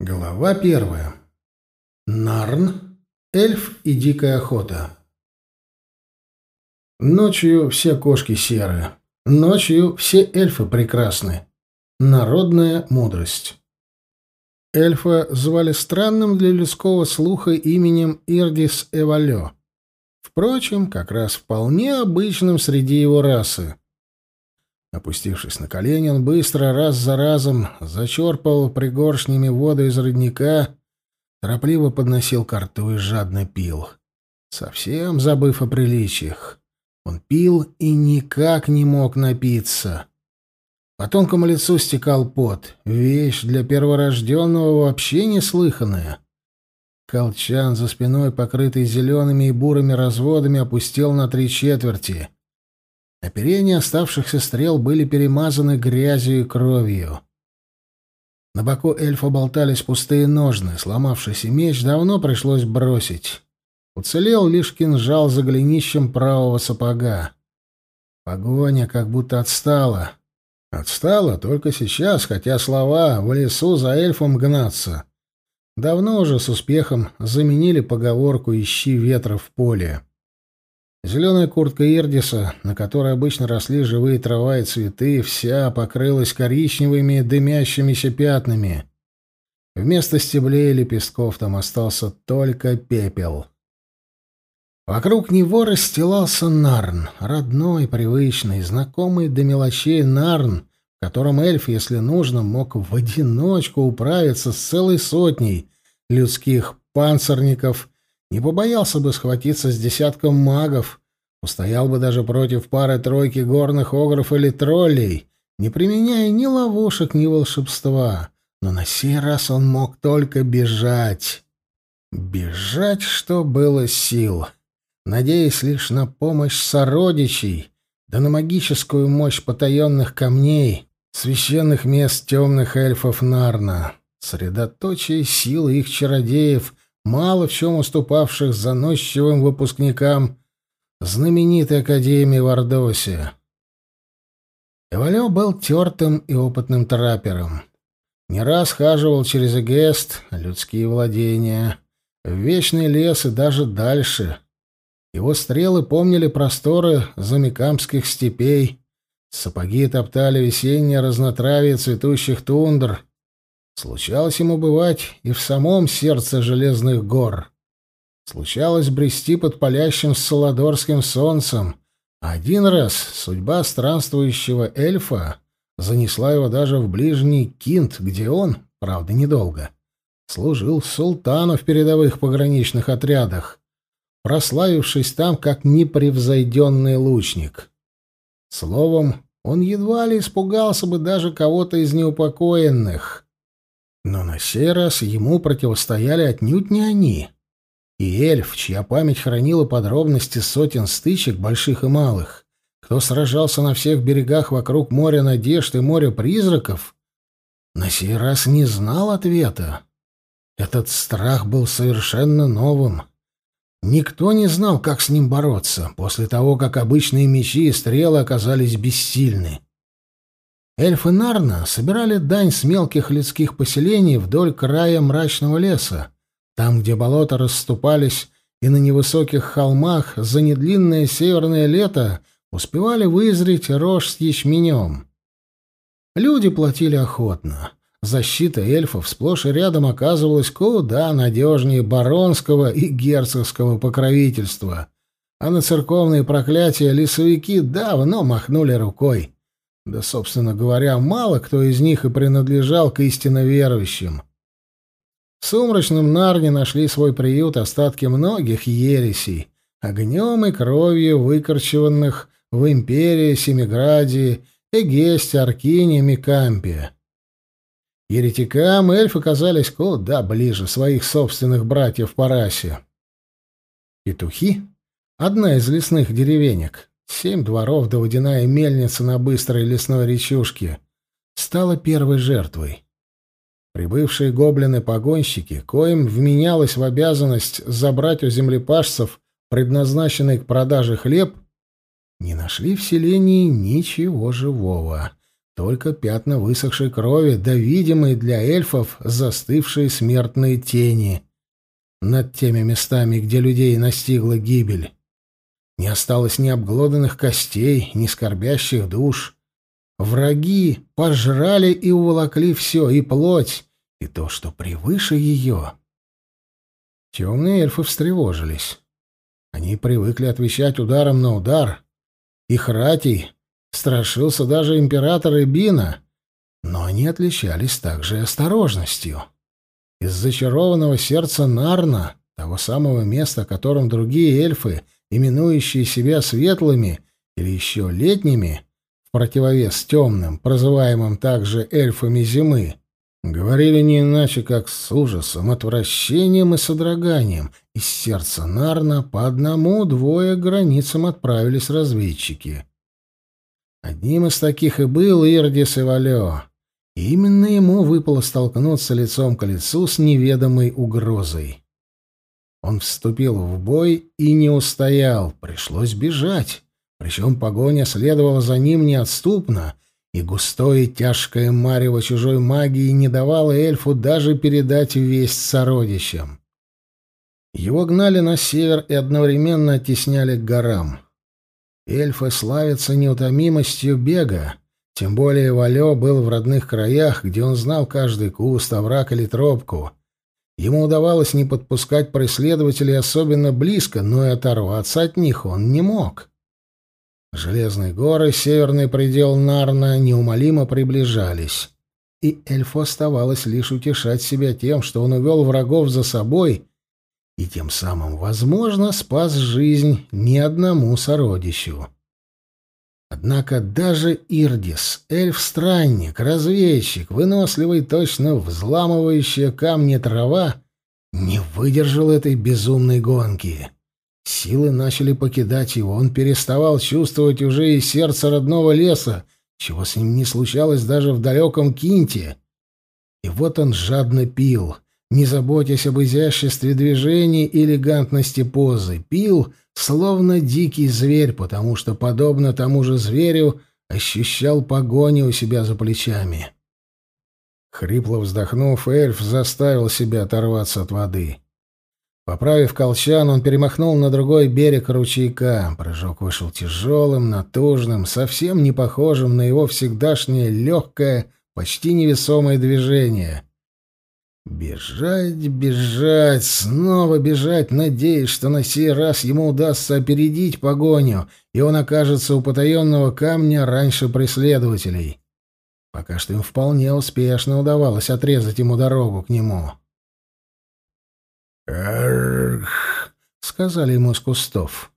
Глава первая. Нарн, эльф и дикая охота. Ночью все кошки серые. Ночью все эльфы прекрасны. Народная мудрость. Эльфа звали странным для людского слуха именем Ирдис Эвалё. Впрочем, как раз вполне обычным среди его расы. Опустившись на колени, он быстро, раз за разом, зачерпал пригоршнями воду из родника, торопливо подносил ко и жадно пил. Совсем забыв о приличиях. Он пил и никак не мог напиться. По тонкому лицу стекал пот. Вещь для перворожденного вообще неслыханная. Колчан за спиной, покрытый зелеными и бурыми разводами, опустил на три четверти — Оперения оставшихся стрел были перемазаны грязью и кровью. На боку эльфа болтались пустые ножны, сломавшийся меч давно пришлось бросить. Уцелел лишь кинжал за голенищем правого сапога. Погоня как будто отстала. Отстала только сейчас, хотя слова «в лесу за эльфом гнаться» давно уже с успехом заменили поговорку «ищи ветра в поле». Зеленая куртка Ирдиса, на которой обычно росли живые трава и цветы, вся покрылась коричневыми дымящимися пятнами. Вместо стеблей и лепестков там остался только пепел. Вокруг него расстилался Нарн, родной, привычный, знакомый до мелочей Нарн, в котором эльф, если нужно, мог в одиночку управиться с целой сотней людских панцирников не побоялся бы схватиться с десятком магов, устоял бы даже против пары-тройки горных огров или троллей, не применяя ни ловушек, ни волшебства. Но на сей раз он мог только бежать. Бежать, что было сил, надеясь лишь на помощь сородичей, да на магическую мощь потаенных камней, священных мест темных эльфов Нарна, средоточие силы их чародеев — мало в чем уступавших заносчивым выпускникам знаменитой Академии в Ордосе. Эвалё был тертым и опытным траппером. Не раз хаживал через Эгест, людские владения, в Вечный лес и даже дальше. Его стрелы помнили просторы замикамских степей, сапоги топтали весеннее разнотравие цветущих тундр — Случалось ему бывать и в самом сердце железных гор. Случалось брести под палящим солодорским солнцем. Один раз судьба странствующего эльфа занесла его даже в ближний Кинт, где он, правда, недолго, служил султану в передовых пограничных отрядах, прославившись там как непревзойденный лучник. Словом, он едва ли испугался бы даже кого-то из неупокоенных — но на сей раз ему противостояли отнюдь не они. И эльф, чья память хранила подробности сотен стычек, больших и малых, кто сражался на всех берегах вокруг моря надежд и моря призраков, на сей раз не знал ответа. Этот страх был совершенно новым. Никто не знал, как с ним бороться, после того, как обычные мечи и стрелы оказались бессильны. Эльфы Нарна собирали дань с мелких людских поселений вдоль края мрачного леса, там, где болота расступались, и на невысоких холмах за недлинное северное лето успевали вызреть рожь с ячменем. Люди платили охотно. Защита эльфов сплошь и рядом оказывалась куда надежнее баронского и герцогского покровительства, а на церковные проклятия лесовики давно махнули рукой. Да, собственно говоря, мало кто из них и принадлежал к истинно верующим. В сумрачном Нарне нашли свой приют остатки многих ересей, огнем и кровью выкорчеванных в империи, Семиградии, Эгесте, Аркине, Микампе. Еретикам эльфы казались куда ближе своих собственных братьев по расе. Петухи — одна из лесных деревенек, Семь дворов да водяная мельница на быстрой лесной речушке стала первой жертвой. Прибывшие гоблины-погонщики, коим вменялось в обязанность забрать у землепашцев предназначенный к продаже хлеб, не нашли в селении ничего живого. только пятна высохшей крови, да видимые для эльфов застывшие смертные тени над теми местами, где людей настигла гибель. Не осталось ни обглоданных костей, ни скорбящих душ. Враги пожрали и уволокли все, и плоть, и то, что превыше ее. Темные эльфы встревожились. Они привыкли отвечать ударом на удар. Их ратий страшился даже император Эбина, но они отличались также и осторожностью. Из зачарованного сердца Нарна, того самого места, о котором другие эльфы, именующие себя светлыми или еще летними, в противовес темным, прозываемым также эльфами зимы, говорили не иначе, как с ужасом, отвращением и содроганием. Из сердца Нарна по одному-двое границам отправились разведчики. Одним из таких и был Ирдис Ивалё. И именно ему выпало столкнуться лицом к лицу с неведомой угрозой. Он вступил в бой и не устоял, пришлось бежать. Причем погоня следовала за ним неотступно, и густое тяжкое марево чужой магии не давало эльфу даже передать весть сородичам. Его гнали на север и одновременно оттесняли к горам. Эльфы славятся неутомимостью бега, тем более Валё был в родных краях, где он знал каждый куст, овраг или тропку. Ему удавалось не подпускать преследователей особенно близко, но и оторваться от них он не мог. Железные горы, северный предел Нарна неумолимо приближались, и эльфу оставалось лишь утешать себя тем, что он увел врагов за собой и тем самым, возможно, спас жизнь ни одному сородичу. Однако даже Ирдис, эльф-странник, разведчик, выносливый, точно взламывающая камни трава, не выдержал этой безумной гонки. Силы начали покидать его, он переставал чувствовать уже и сердце родного леса, чего с ним не случалось даже в далеком Кинте. И вот он жадно пил — не заботясь об изяществе движений и элегантности позы, пил, словно дикий зверь, потому что, подобно тому же зверю, ощущал погоню у себя за плечами. Хрипло вздохнув, эльф заставил себя оторваться от воды. Поправив колчан, он перемахнул на другой берег ручейка. Прыжок вышел тяжелым, натужным, совсем не похожим на его всегдашнее легкое, почти невесомое движение — Бежать, бежать, снова бежать, надеясь, что на сей раз ему удастся опередить погоню, и он окажется у потаенного камня раньше преследователей. Пока что им вполне успешно удавалось отрезать ему дорогу к нему. «Эх!» — сказали ему с кустов.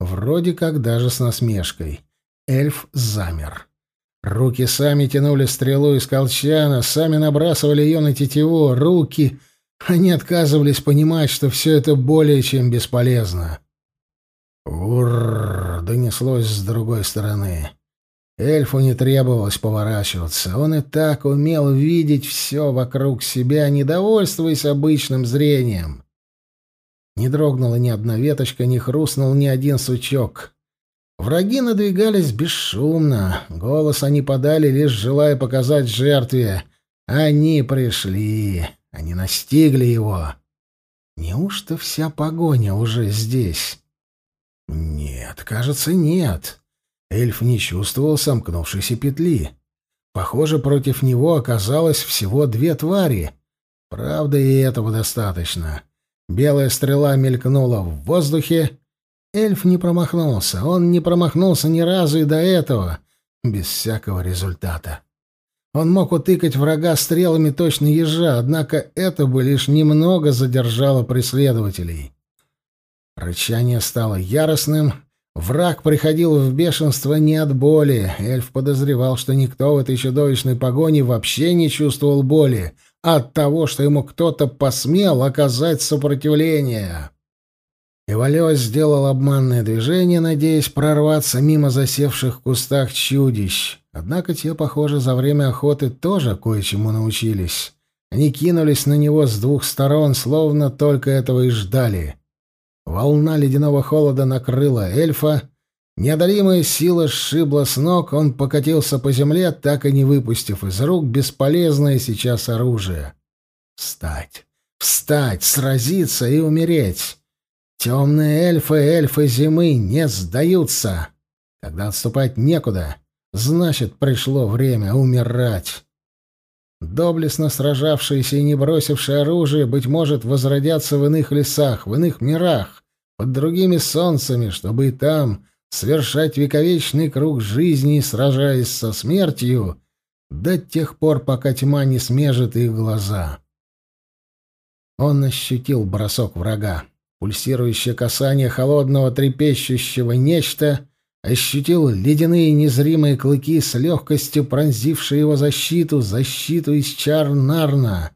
Вроде как даже с насмешкой. Эльф замер. Руки сами тянули стрелу из колчана, сами набрасывали ее на тетиву. Руки... Они отказывались понимать, что все это более чем бесполезно. «Урррр!» — донеслось с другой стороны. Эльфу не требовалось поворачиваться. Он и так умел видеть все вокруг себя, недовольствуясь обычным зрением. Не дрогнула ни одна веточка, не хрустнул ни один сучок. Враги надвигались бесшумно. Голос они подали, лишь желая показать жертве. Они пришли. Они настигли его. Неужто вся погоня уже здесь? Нет, кажется, нет. Эльф не чувствовал сомкнувшейся петли. Похоже, против него оказалось всего две твари. Правда, и этого достаточно. Белая стрела мелькнула в воздухе, Эльф не промахнулся. Он не промахнулся ни разу и до этого. Без всякого результата. Он мог утыкать врага стрелами точно ежа, однако это бы лишь немного задержало преследователей. Рычание стало яростным. Враг приходил в бешенство не от боли. Эльф подозревал, что никто в этой чудовищной погоне вообще не чувствовал боли, а от того, что ему кто-то посмел оказать сопротивление. Ивалёс сделал обманное движение, надеясь прорваться мимо засевших в кустах чудищ. Однако те, похоже, за время охоты тоже кое-чему научились. Они кинулись на него с двух сторон, словно только этого и ждали. Волна ледяного холода накрыла эльфа. Неодолимая сила сшибла с ног, он покатился по земле, так и не выпустив из рук бесполезное сейчас оружие. Встать! Встать! Сразиться и умереть! Темные эльфы, эльфы зимы не сдаются! Когда отступать некуда, значит, пришло время умирать. Доблестно сражавшиеся и не бросившие оружие, быть может, возродятся в иных лесах, в иных мирах, под другими солнцами, чтобы и там совершать вековечный круг жизни, сражаясь со смертью, до тех пор, пока тьма не смежет их глаза. Он ощутил бросок врага, пульсирующее касание холодного трепещущего нечто, ощутил ледяные незримые клыки с легкостью пронзившие его защиту, защиту из чар Нарна,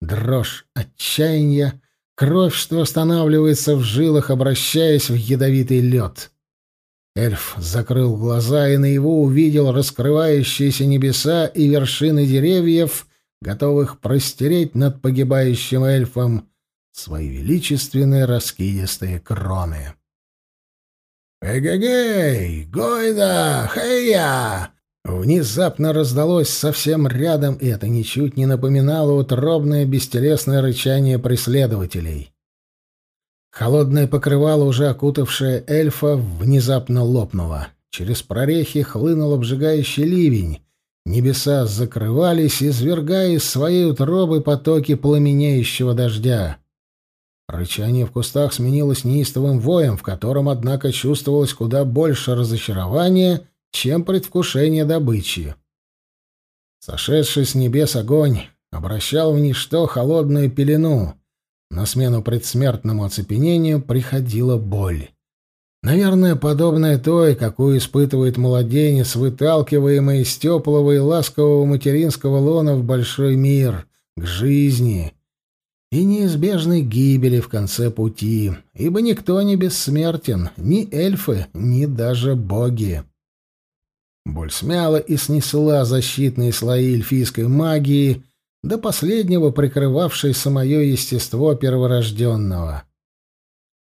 дрожь отчаяния, кровь, что останавливается в жилах, обращаясь в ядовитый лед. Эльф закрыл глаза и наяву увидел раскрывающиеся небеса и вершины деревьев, готовых простереть над погибающим эльфом свои величественные раскидистые кроны. «Эгегей! Гойда! Хэйя!» Внезапно раздалось совсем рядом, и это ничуть не напоминало утробное бестелесное рычание преследователей. Холодное покрывало, уже окутавшее эльфа, внезапно лопнуло. Через прорехи хлынул обжигающий ливень. Небеса закрывались, извергая из своей утробы потоки пламенеющего дождя. Рычание в кустах сменилось неистовым воем, в котором, однако, чувствовалось куда больше разочарования, чем предвкушение добычи. Сошедший с небес огонь обращал в ничто холодную пелену, на смену предсмертному оцепенению приходила боль. Наверное, подобная той, какую испытывает младенец, выталкиваемый из теплого и ласкового материнского лона в большой мир, к жизни и неизбежной гибели в конце пути, ибо никто не бессмертен, ни эльфы, ни даже боги. Боль смяла и снесла защитные слои эльфийской магии, до последнего прикрывавшей самое естество перворожденного.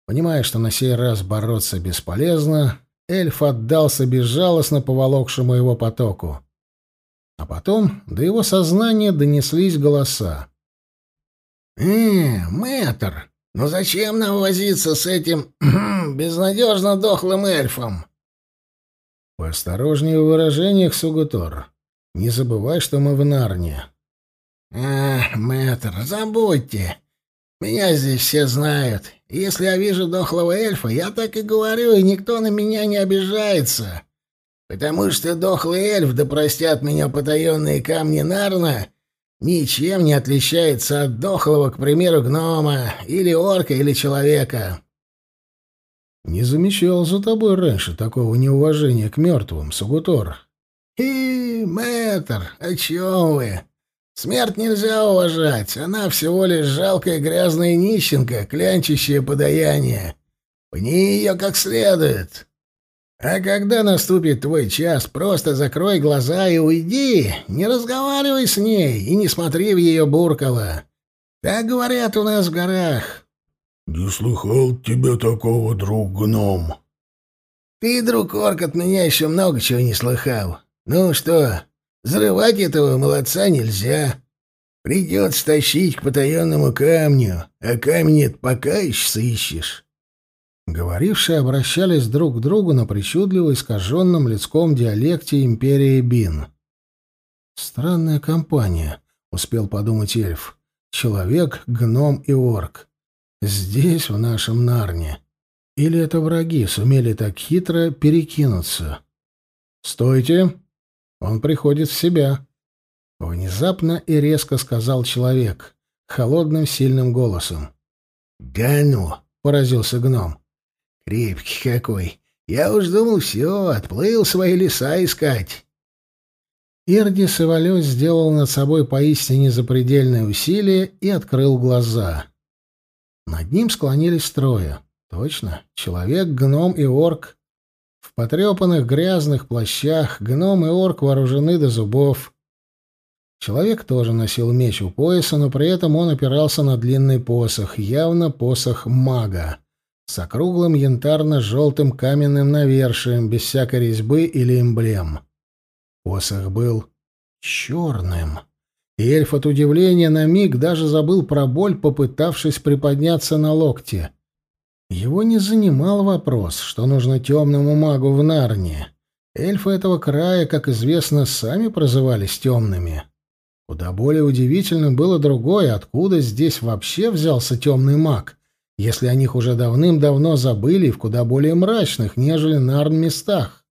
Понимая, что на сей раз бороться бесполезно, эльф отдался безжалостно поволокшему его потоку. А потом до его сознания донеслись голоса. «Э, мэтр, ну зачем нам возиться с этим безнадежно дохлым эльфом?» «Поосторожнее в выражениях, Сугутор. Не забывай, что мы в Нарне. «А, мэтр, забудьте. Меня здесь все знают. Если я вижу дохлого эльфа, я так и говорю, и никто на меня не обижается. Потому что дохлый эльф, да простят меня потаенные камни Нарна, ничем не отличается от дохлого, к примеру, гнома, или орка, или человека». «Не замечал за тобой раньше такого неуважения к мертвым, Сугутор». «И, мэтр, о чем вы?» Смерть нельзя уважать, она всего лишь жалкая грязная нищенка, клянчащая подаяние. Пни ее как следует. А когда наступит твой час, просто закрой глаза и уйди, не разговаривай с ней и не смотри в ее буркало. Так говорят у нас в горах. — Не слыхал тебя такого, друг-гном. — Ты, друг Орк, от меня еще много чего не слыхал. Ну что, Взрывать этого молодца нельзя. Придется тащить к потаенному камню, а камень пока еще сыщешь. Говорившие обращались друг к другу на причудливо искаженном людском диалекте империи Бин. «Странная компания», — успел подумать эльф. «Человек, гном и орк. Здесь, в нашем Нарне. Или это враги сумели так хитро перекинуться?» «Стойте!» Он приходит в себя. Внезапно и резко сказал человек, холодным сильным голосом. «Да ну!» — поразился гном. «Крепкий какой! Я уж думал, все, отплыл свои леса искать!» Ирдис Ивалёс сделал над собой поистине запредельное усилие и открыл глаза. Над ним склонились трое. Точно, человек, гном и орк в потрепанных грязных плащах гном и орк вооружены до зубов. Человек тоже носил меч у пояса, но при этом он опирался на длинный посох, явно посох мага. С округлым янтарно-желтым каменным навершием, без всякой резьбы или эмблем. Посох был черным. И эльф от удивления на миг даже забыл про боль, попытавшись приподняться на локте. Его не занимал вопрос, что нужно темному магу в Нарне. Эльфы этого края, как известно, сами прозывались темными. Куда более удивительно было другое, откуда здесь вообще взялся темный маг, если о них уже давным-давно забыли в куда более мрачных, нежели Нарн местах.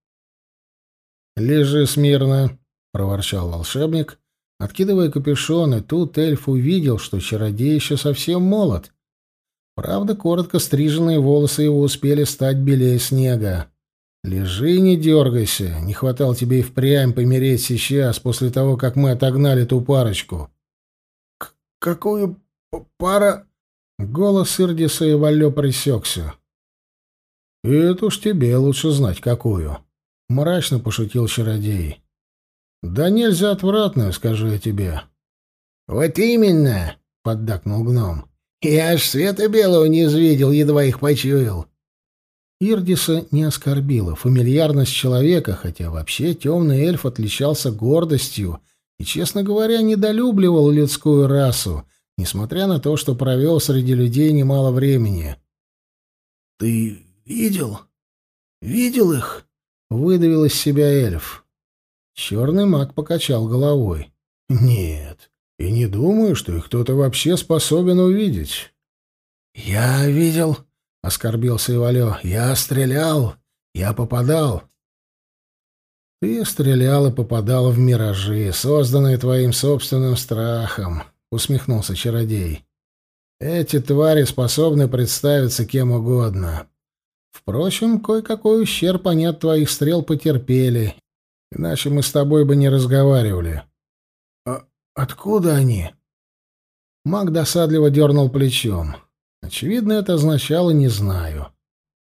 «Лежи смирно», — проворчал волшебник, откидывая капюшон, и тут эльф увидел, что чародей еще совсем молод. Правда, коротко стриженные волосы его успели стать белее снега. «Лежи, не дергайся. Не хватало тебе и впрямь помереть сейчас, после того, как мы отогнали ту парочку». «Какую пара...» Голос Ирдиса и Валё пресекся. «Это уж тебе лучше знать, какую», — мрачно пошутил чародей. «Да нельзя отвратную, скажу я тебе». «Вот именно», — поддакнул гном. «Я аж света белого не извидел, едва их почуял». Ирдиса не оскорбила фамильярность человека, хотя вообще темный эльф отличался гордостью и, честно говоря, недолюбливал людскую расу, несмотря на то, что провел среди людей немало времени. «Ты видел? Видел их?» — выдавил из себя эльф. Черный маг покачал головой. «Нет, и не думаю, что их кто-то вообще способен увидеть». «Я видел», — оскорбился Ивалё. «Я стрелял, я попадал». «Ты стрелял и попадал в миражи, созданные твоим собственным страхом», — усмехнулся чародей. «Эти твари способны представиться кем угодно. Впрочем, кое-какой ущерб они от твоих стрел потерпели, иначе мы с тобой бы не разговаривали». «А откуда они?» Маг досадливо дернул плечом. Очевидно, это означало «не знаю».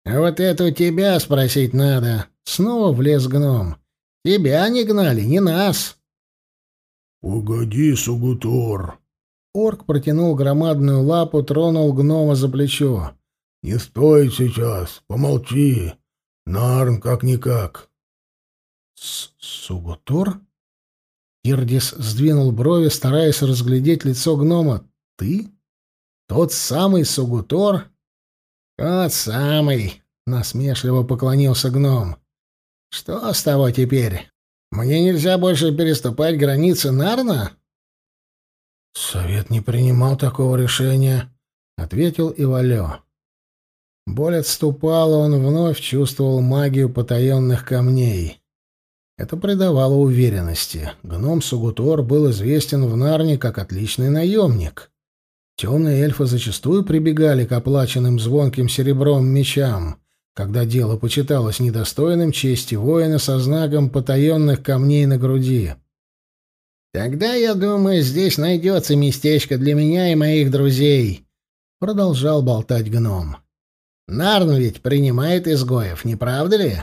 «А вот это у тебя спросить надо». Снова влез гном. «Тебя не гнали, не нас». «Погоди, Сугутор». Орк протянул громадную лапу, тронул гнома за плечо. «Не стой сейчас, помолчи. Нарн как-никак». «Сугутор?» Ирдис сдвинул брови, стараясь разглядеть лицо гнома. «Ты?» Тот самый Сугутор? Тот самый, насмешливо поклонился гном. Что с того теперь? Мне нельзя больше переступать границы Нарна? Совет не принимал такого решения, ответил Ивалё. Боль отступала, он вновь чувствовал магию потаенных камней. Это придавало уверенности. Гном Сугутор был известен в Нарне как отличный наемник. Темные эльфы зачастую прибегали к оплаченным звонким серебром мечам, когда дело почиталось недостойным чести воина со знаком потаенных камней на груди. «Тогда, я думаю, здесь найдется местечко для меня и моих друзей», — продолжал болтать гном. «Нарн ведь принимает изгоев, не правда ли?»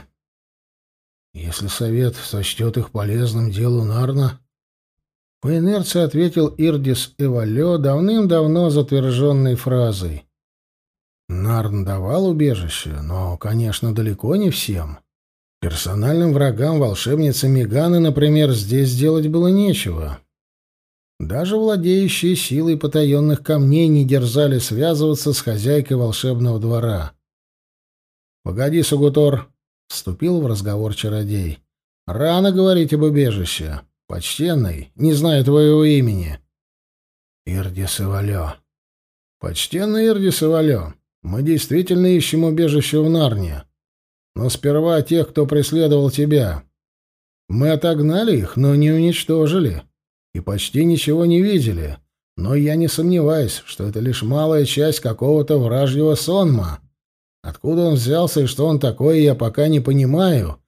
«Если совет сочтет их полезным делу Нарна, по инерции ответил Ирдис Эвалё давным-давно затверженной фразой. Нарн давал убежище, но, конечно, далеко не всем. Персональным врагам волшебницы Меганы, например, здесь делать было нечего. Даже владеющие силой потаенных камней не дерзали связываться с хозяйкой волшебного двора. «Погоди, Сугутор», — вступил в разговор чародей. «Рано говорить об убежище. «Почтенный, не знаю твоего имени». «Ирдис Ивалё». «Почтенный Ирдис Ивалё, мы действительно ищем убежище в Нарне. Но сперва тех, кто преследовал тебя. Мы отогнали их, но не уничтожили. И почти ничего не видели. Но я не сомневаюсь, что это лишь малая часть какого-то вражьего сонма. Откуда он взялся и что он такой, я пока не понимаю,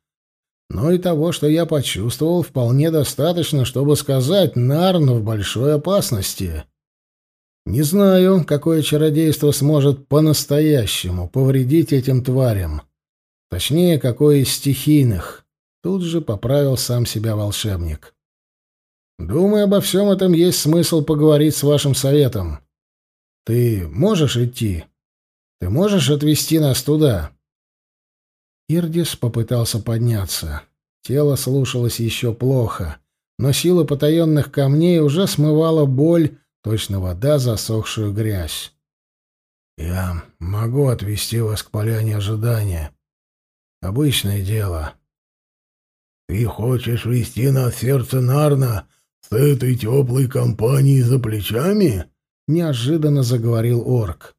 но и того, что я почувствовал, вполне достаточно, чтобы сказать, Нарн в большой опасности. Не знаю, какое чародейство сможет по-настоящему повредить этим тварям. Точнее, какое из стихийных. Тут же поправил сам себя волшебник. Думаю, обо всем этом есть смысл поговорить с вашим советом. Ты можешь идти? Ты можешь отвезти нас туда?» Ирдис попытался подняться. Тело слушалось еще плохо, но сила потаенных камней уже смывала боль, точно вода, засохшую грязь. «Я могу отвезти вас к поляне ожидания. Обычное дело». «Ты хочешь вести нас сердце Нарна с этой теплой компанией за плечами?» — неожиданно заговорил орк.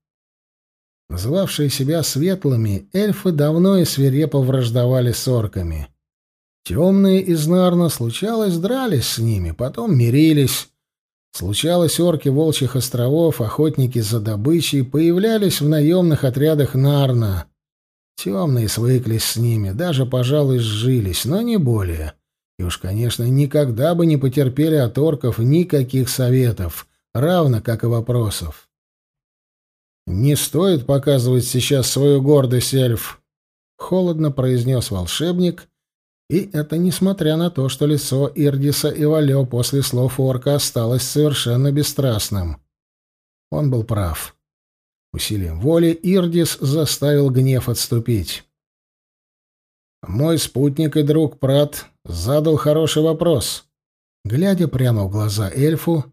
Звавшие себя светлыми, эльфы давно и свирепо враждовали с орками. Темные из Нарна, случалось, дрались с ними, потом мирились. Случалось, орки Волчьих островов, охотники за добычей, появлялись в наемных отрядах Нарна. Темные свыклись с ними, даже, пожалуй, сжились, но не более. И уж, конечно, никогда бы не потерпели от орков никаких советов, равно как и вопросов. «Не стоит показывать сейчас свою гордость, эльф», — холодно произнес волшебник, и это несмотря на то, что лицо Ирдиса и Валё после слов орка осталось совершенно бесстрастным. Он был прав. Усилием воли Ирдис заставил гнев отступить. «Мой спутник и друг Прат задал хороший вопрос». Глядя прямо в глаза эльфу,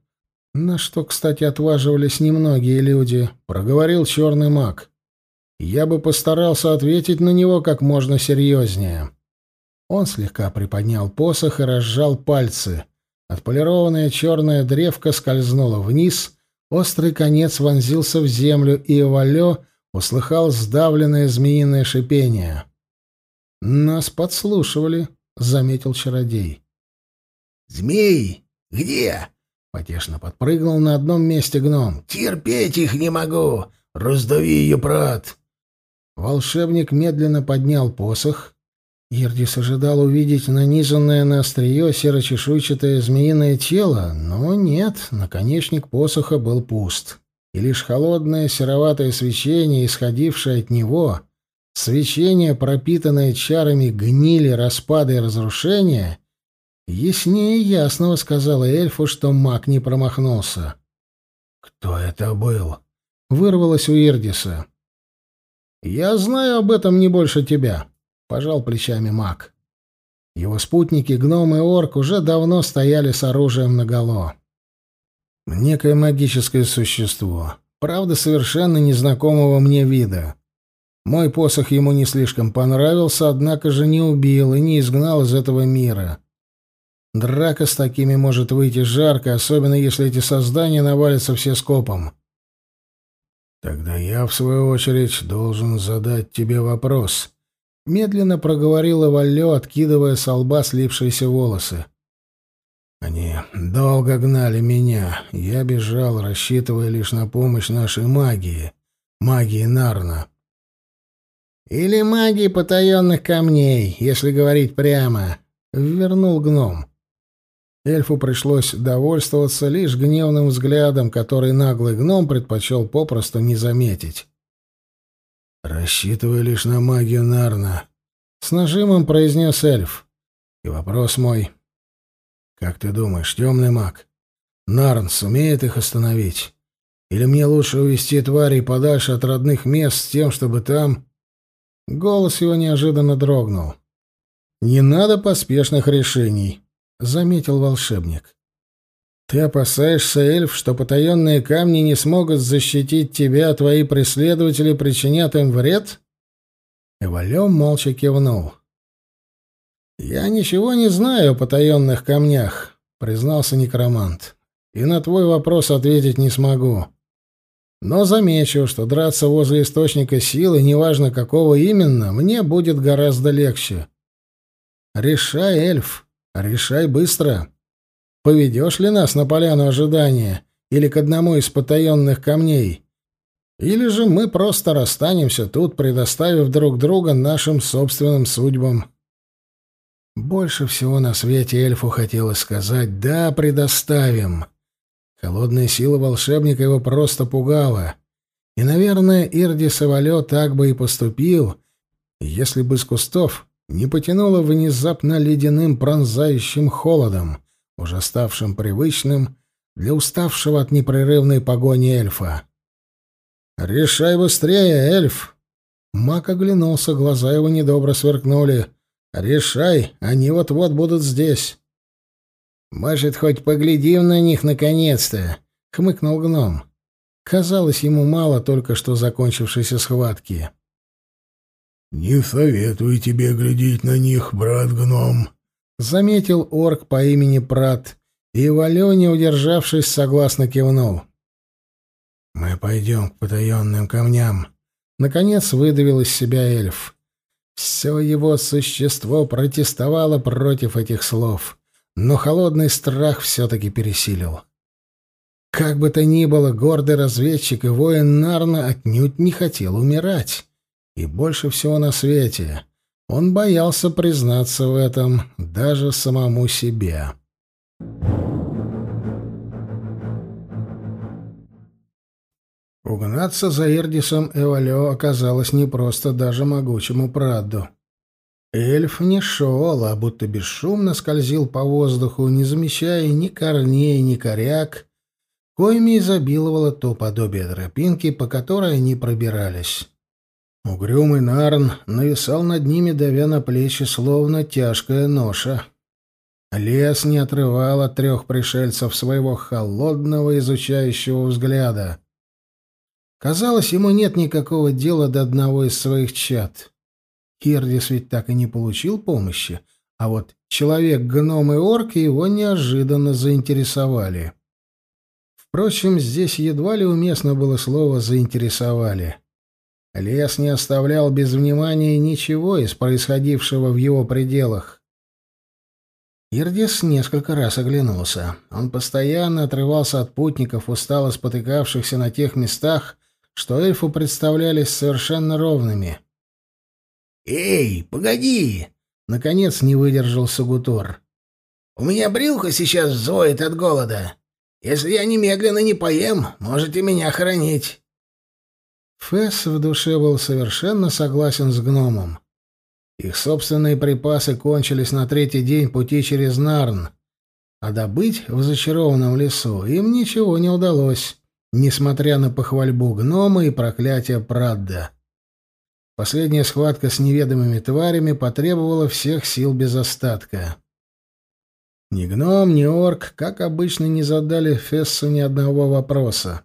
на что, кстати, отваживались немногие люди, проговорил черный маг. Я бы постарался ответить на него как можно серьезнее. Он слегка приподнял посох и разжал пальцы. Отполированная черная древка скользнула вниз, острый конец вонзился в землю, и Валё услыхал сдавленное змеиное шипение. «Нас подслушивали», — заметил чародей. «Змей? Где?» Потешно подпрыгнул на одном месте гном. «Терпеть их не могу! Раздави ее, брат!» Волшебник медленно поднял посох. Ирдис ожидал увидеть нанизанное на острие серо-чешуйчатое змеиное тело, но нет, наконечник посоха был пуст. И лишь холодное сероватое свечение, исходившее от него, свечение, пропитанное чарами гнили, распада и разрушения, Яснее ясного сказала эльфу, что маг не промахнулся. «Кто это был?» — вырвалось у Ирдиса. «Я знаю об этом не больше тебя», — пожал плечами маг. Его спутники, гном и орк, уже давно стояли с оружием наголо. Некое магическое существо, правда, совершенно незнакомого мне вида. Мой посох ему не слишком понравился, однако же не убил и не изгнал из этого мира. Драка с такими может выйти жарко, особенно если эти создания навалятся все скопом. Тогда я, в свою очередь, должен задать тебе вопрос. Медленно проговорила Валлё, откидывая с лба слипшиеся волосы. Они долго гнали меня. Я бежал, рассчитывая лишь на помощь нашей магии, магии Нарна. Или магии потаенных камней, если говорить прямо, — вернул гном. Эльфу пришлось довольствоваться лишь гневным взглядом, который наглый гном предпочел попросту не заметить. «Рассчитывая лишь на магию Нарна», — с нажимом произнес эльф. «И вопрос мой. Как ты думаешь, темный маг, Нарн сумеет их остановить? Или мне лучше увести тварей подальше от родных мест с тем, чтобы там...» Голос его неожиданно дрогнул. «Не надо поспешных решений». — заметил волшебник. «Ты опасаешься, эльф, что потаенные камни не смогут защитить тебя, а твои преследователи причинят им вред?» Эвалем молча кивнул. «Я ничего не знаю о потаенных камнях», — признался некромант, — «и на твой вопрос ответить не смогу. Но замечу, что драться возле источника силы, неважно какого именно, мне будет гораздо легче. Решай, эльф». Решай быстро. Поведешь ли нас на поляну ожидания или к одному из потаенных камней? Или же мы просто расстанемся тут, предоставив друг друга нашим собственным судьбам?» Больше всего на свете эльфу хотелось сказать «да, предоставим». Холодная сила волшебника его просто пугала. И, наверное, Ирди Савалё так бы и поступил, если бы с кустов не потянуло внезапно ледяным пронзающим холодом, уже ставшим привычным для уставшего от непрерывной погони эльфа. «Решай быстрее, эльф!» Мак оглянулся, глаза его недобро сверкнули. «Решай, они вот-вот будут здесь». «Может, хоть поглядим на них наконец-то?» — хмыкнул гном. Казалось, ему мало только что закончившейся схватки. «Не советую тебе глядеть на них, брат-гном», — заметил орк по имени Прат, и Валё, не удержавшись, согласно кивнул. «Мы пойдем к потаенным камням», — наконец выдавил из себя эльф. Все его существо протестовало против этих слов, но холодный страх все-таки пересилил. Как бы то ни было, гордый разведчик и воин Нарна отнюдь не хотел умирать. И больше всего на свете он боялся признаться в этом даже самому себе. Угнаться за Ирдисом Эвалео оказалось непросто даже могучему Прадду. Эльф не шел, а будто бесшумно скользил по воздуху, не замечая ни корней, ни коряк, коими изобиловало то подобие тропинки, по которой они пробирались. Угрюмый Нарн нависал над ними, давя на плечи, словно тяжкая ноша. Лес не отрывал от трех пришельцев своего холодного изучающего взгляда. Казалось, ему нет никакого дела до одного из своих чад. Хердис ведь так и не получил помощи, а вот человек-гном и орк его неожиданно заинтересовали. Впрочем, здесь едва ли уместно было слово «заинтересовали». Лес не оставлял без внимания ничего из происходившего в его пределах. Ирдис несколько раз оглянулся. Он постоянно отрывался от путников, устало спотыкавшихся на тех местах, что эльфу представлялись совершенно ровными. «Эй, погоди!» — наконец не выдержал Сугутор. «У меня брюхо сейчас взвоет от голода. Если я немедленно не поем, можете меня хоронить». Фесс в душе был совершенно согласен с гномом. Их собственные припасы кончились на третий день пути через Нарн, а добыть в зачарованном лесу им ничего не удалось несмотря на похвальбу гнома и проклятие Прадда. Последняя схватка с неведомыми тварями потребовала всех сил без остатка. Ни гном, ни орк, как обычно, не задали Фессу ни одного вопроса.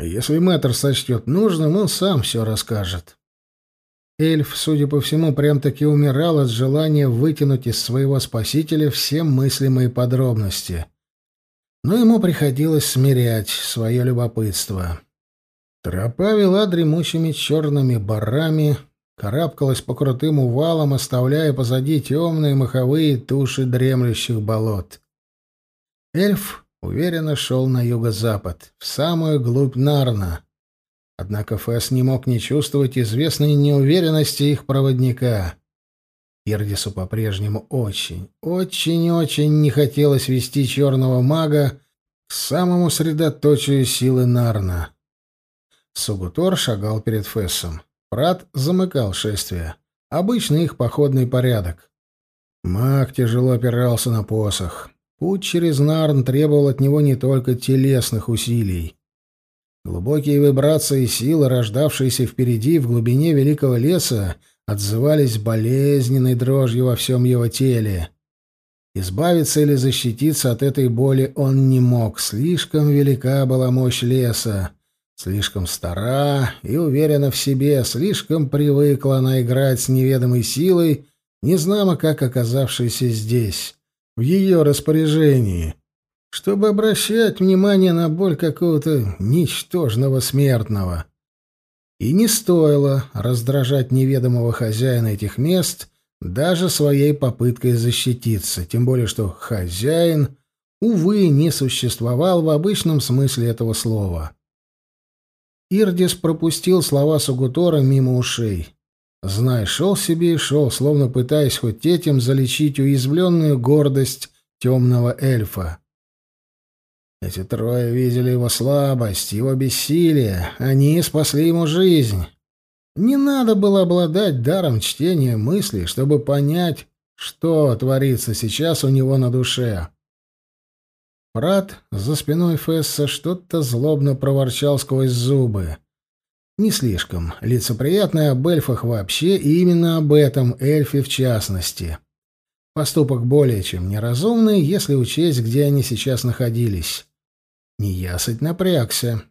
Если мэтр сочтет нужным, он сам все расскажет. Эльф, судя по всему, прям-таки умирал от желания вытянуть из своего спасителя все мыслимые подробности — но ему приходилось смирять свое любопытство. Тропа вела дремучими черными барами, карабкалась по крутым увалам, оставляя позади темные маховые туши дремлющих болот. Эльф уверенно шел на юго-запад, в самую глубь Нарна. Однако Фэс не мог не чувствовать известной неуверенности их проводника. Ирдису по-прежнему очень, очень-очень не хотелось вести черного мага к самому средоточию силы Нарна. Сугутор шагал перед Фессом. Прат замыкал шествие. Обычный их походный порядок. Маг тяжело опирался на посох. Путь через Нарн требовал от него не только телесных усилий. Глубокие вибрации силы, рождавшиеся впереди в глубине великого леса, отзывались болезненной дрожью во всем его теле. Избавиться или защититься от этой боли он не мог. Слишком велика была мощь леса. Слишком стара и уверена в себе, слишком привыкла она играть с неведомой силой, незнамо как оказавшейся здесь, в ее распоряжении, чтобы обращать внимание на боль какого-то ничтожного смертного. И не стоило раздражать неведомого хозяина этих мест даже своей попыткой защититься, тем более что хозяин, увы, не существовал в обычном смысле этого слова. Ирдис пропустил слова Сугутора мимо ушей. Знай, шел себе и шел, словно пытаясь хоть этим залечить уязвленную гордость темного эльфа. Эти трое видели его слабость, его бессилие. Они спасли ему жизнь. Не надо было обладать даром чтения мыслей, чтобы понять, что творится сейчас у него на душе. Прат за спиной Фесса что-то злобно проворчал сквозь зубы. Не слишком лицеприятная об эльфах вообще, и именно об этом эльфе в частности. Поступок более чем неразумный, если учесть, где они сейчас находились. Неясыть напрягся.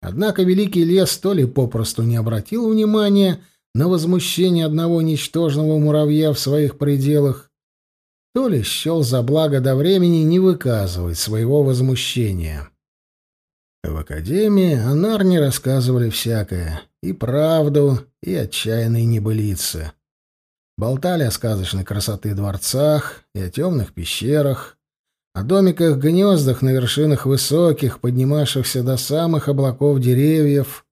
Однако Великий Лес то ли попросту не обратил внимания на возмущение одного ничтожного муравья в своих пределах, то ли счел за благо до времени не выказывать своего возмущения. В академии о Нарне рассказывали всякое, и правду, и отчаянные небылицы. Болтали о сказочной красоты дворцах и о темных пещерах, о домиках-гнездах на вершинах высоких, поднимавшихся до самых облаков деревьев.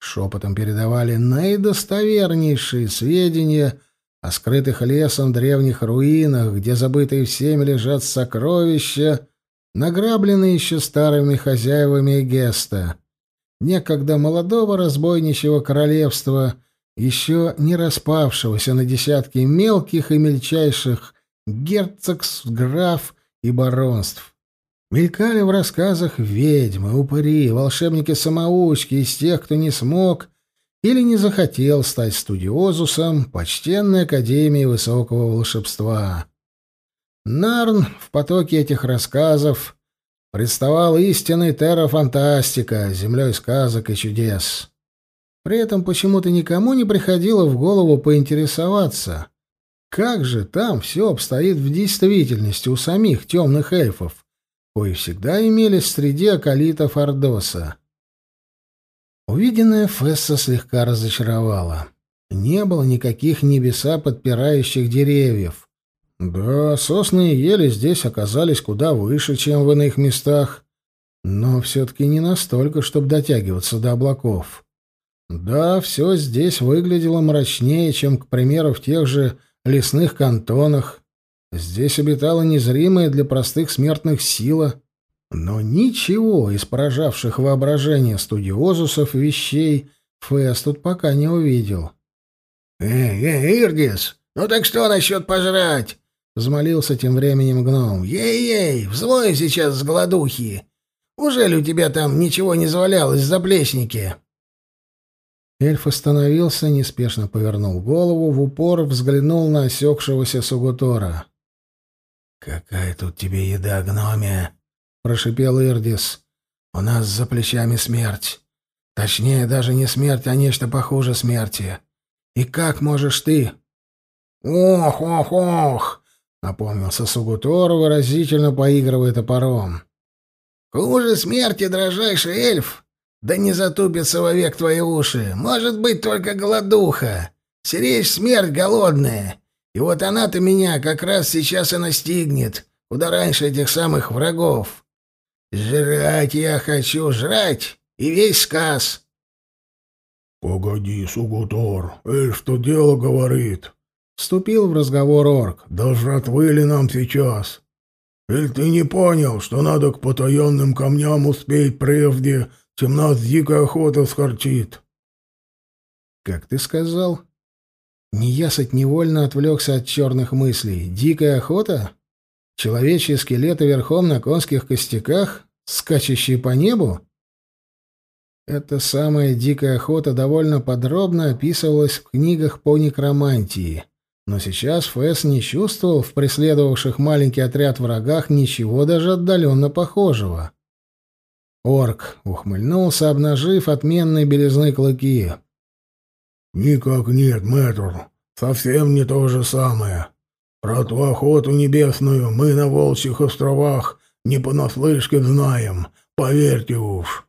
Шепотом передавали наидостовернейшие сведения о скрытых лесом древних руинах, где забытые всеми лежат сокровища, награбленные еще старыми хозяевами Геста, некогда молодого разбойничьего королевства, еще не распавшегося на десятки мелких и мельчайших герцогств, граф и баронств. Мелькали в рассказах ведьмы, упыри, волшебники-самоучки из тех, кто не смог или не захотел стать студиозусом почтенной Академии Высокого Волшебства. Нарн в потоке этих рассказов представал истинной терра-фантастика, землей сказок и чудес. При этом почему-то никому не приходило в голову поинтересоваться, как же там все обстоит в действительности у самих темных эльфов, кои всегда имелись среди околитов Ордоса. Увиденное Фесса слегка разочаровало. Не было никаких небеса подпирающих деревьев. Да, сосны и ели здесь оказались куда выше, чем в иных местах, но все-таки не настолько, чтобы дотягиваться до облаков. Да, все здесь выглядело мрачнее, чем, к примеру, в тех же лесных кантонах. Здесь обитала незримая для простых смертных сила, но ничего из поражавших воображение студиозусов вещей Фэс тут пока не увидел. «Эй, эй, Ирдис, ну так что насчет пожрать?» — взмолился тем временем гном. «Ей-ей, взвой сейчас с голодухи! Ужели у тебя там ничего не завалялось в заплечнике?» Эльф остановился, неспешно повернул голову, в упор взглянул на осекшегося Сугутора. «Какая тут тебе еда, гномия?» прошипел Ирдис. «У нас за плечами смерть. Точнее, даже не смерть, а нечто похуже смерти. И как можешь ты...» «Ох, ох, ох!» — опомнился Сугутор, выразительно поигрывая топором. «Хуже смерти, дрожайший эльф! Да не затупится вовек твои уши! Может быть, только голодуха! Серечь смерть голодная! И вот она-то меня как раз сейчас и настигнет, куда раньше этих самых врагов!» «Жрать я хочу, жрать! И весь сказ!» «Погоди, Сугутор, эльф-то дело говорит!» Вступил в разговор орк. «Да жратвы ли нам сейчас? Или ты не понял, что надо к потаенным камням успеть прежде, чем нас дикая охота схорчит?» «Как ты сказал?» Неясыть невольно отвлекся от черных мыслей. «Дикая охота?» Человечьи скелеты верхом на конских костяках, скачущие по небу? Эта самая дикая охота довольно подробно описывалась в книгах по некромантии, но сейчас Фэс не чувствовал в преследовавших маленький отряд врагах ничего даже отдаленно похожего. Орк ухмыльнулся, обнажив отменные белизны клыки. «Никак нет, мэтр. Совсем не то же самое. Про ту охоту небесную мы на Волчьих островах не понаслышке знаем, поверьте уж.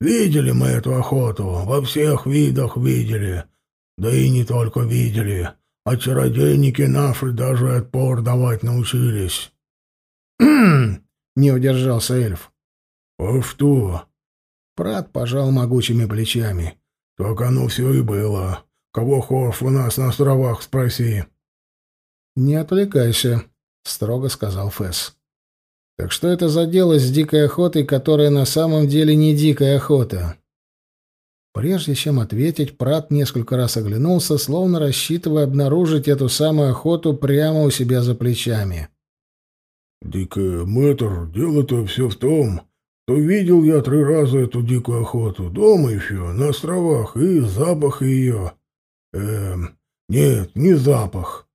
Видели мы эту охоту, во всех видах видели. Да и не только видели, а чародейники наши даже отпор давать научились. не удержался эльф. «А что?» Прат пожал могучими плечами. «Так оно все и было. Кого хочешь у нас на островах, спроси». «Не отвлекайся», — строго сказал Фэс. «Так что это за дело с дикой охотой, которая на самом деле не дикая охота?» Прежде чем ответить, Прат несколько раз оглянулся, словно рассчитывая обнаружить эту самую охоту прямо у себя за плечами. «Дикая мэтр, дело-то все в том, то видел я три раза эту дикую охоту. Дома еще, на островах, и запах ее. Эм, нет, не запах.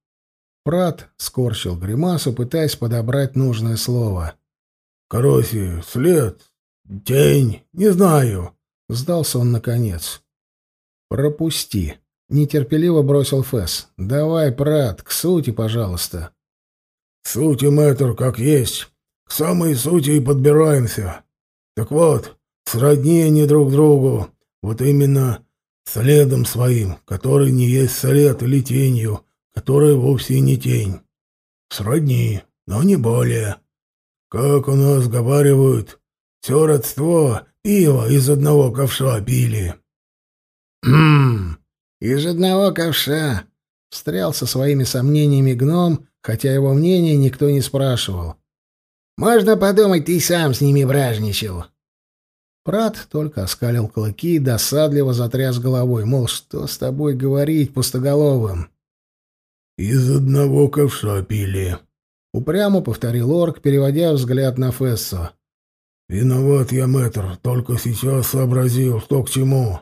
Прат скорчил гримасу, пытаясь подобрать нужное слово. Короче, след, тень, не знаю. Сдался он наконец. «Пропусти», — нетерпеливо бросил Фэс. «Давай, Прат, к сути, пожалуйста». «К сути, мэтр, как есть. К самой сути и подбираемся. Так вот, сродни они друг другу, вот именно следом своим, который не есть след или тенью, которая вовсе не тень. Сродни, но не более. Как у нас говаривают, все родство пиво из одного ковша пили. «Хм, из одного ковша», — встрял со своими сомнениями гном, хотя его мнение никто не спрашивал. «Можно подумать, ты сам с ними бражничал». Прат только оскалил клыки и досадливо затряс головой, мол, что с тобой говорить пустоголовым? «Из одного ковша пили», — упрямо повторил орк, переводя взгляд на Фессо. «Виноват я, мэтр, только сейчас сообразил, что к чему».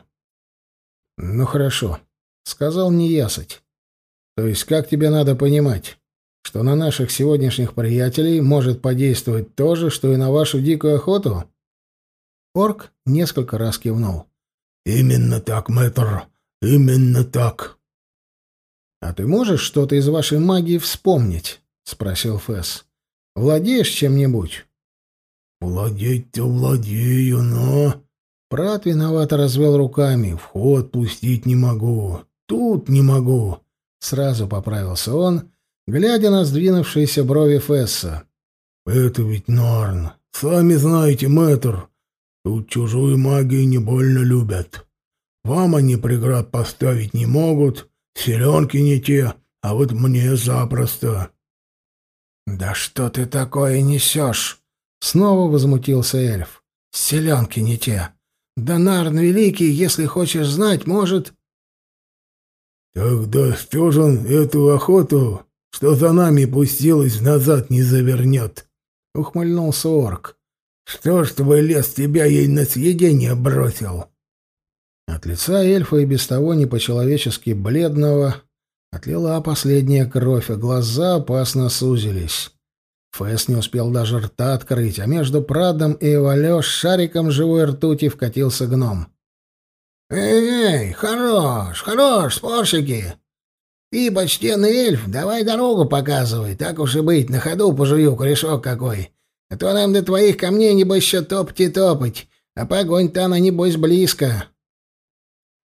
«Ну хорошо», — сказал неясыть. «То есть как тебе надо понимать, что на наших сегодняшних приятелей может подействовать то же, что и на вашу дикую охоту?» Орк несколько раз кивнул. «Именно так, мэтр, именно так». «А ты можешь что-то из вашей магии вспомнить?» — спросил Фэс. «Владеешь чем-нибудь?» «Владеть-то владею, но...» Прат виновато развел руками. «Вход пустить не могу. Тут не могу». Сразу поправился он, глядя на сдвинувшиеся брови Фесса. «Это ведь Норн. Сами знаете, мэтр. Тут чужую магию не больно любят. Вам они преград поставить не могут, селенки не те, а вот мне запросто». «Да что ты такое несешь?» — снова возмутился эльф. «Селенки не те. Да Нарн Великий, если хочешь знать, может...» «Тогда Стежин эту охоту, что за нами пустилась, назад не завернет», — ухмыльнулся орк. «Что ж твой лес тебя ей на съедение бросил?» От лица эльфа и без того не по-человечески бледного отлила последняя кровь, а глаза опасно сузились. Фэс не успел даже рта открыть, а между Прадом и Эвалё с шариком живой ртути вкатился гном. «Эй, хорош, хорош, спорщики! Ты, почтенный эльф, давай дорогу показывай, так уж и быть, на ходу пожую корешок какой. А то нам до твоих камней, небось, еще топать и топать, а погонь-то она, небось, близко».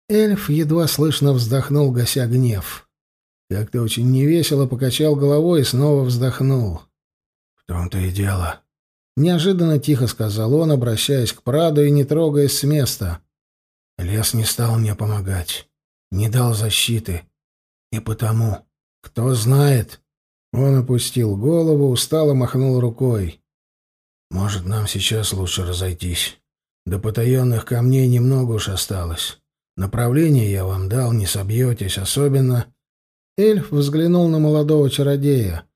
Эльф едва слышно вздохнул, гася гнев. Как-то очень невесело покачал головой и снова вздохнул. «В том-то и дело». Неожиданно тихо сказал он, обращаясь к Праду и не трогаясь с места. «Лес не стал мне помогать, не дал защиты. И потому, кто знает...» Он опустил голову, устало махнул рукой. «Может, нам сейчас лучше разойтись. До потаенных камней немного уж осталось. Направление я вам дал, не собьетесь, особенно...» Эльф взглянул на молодого чародея.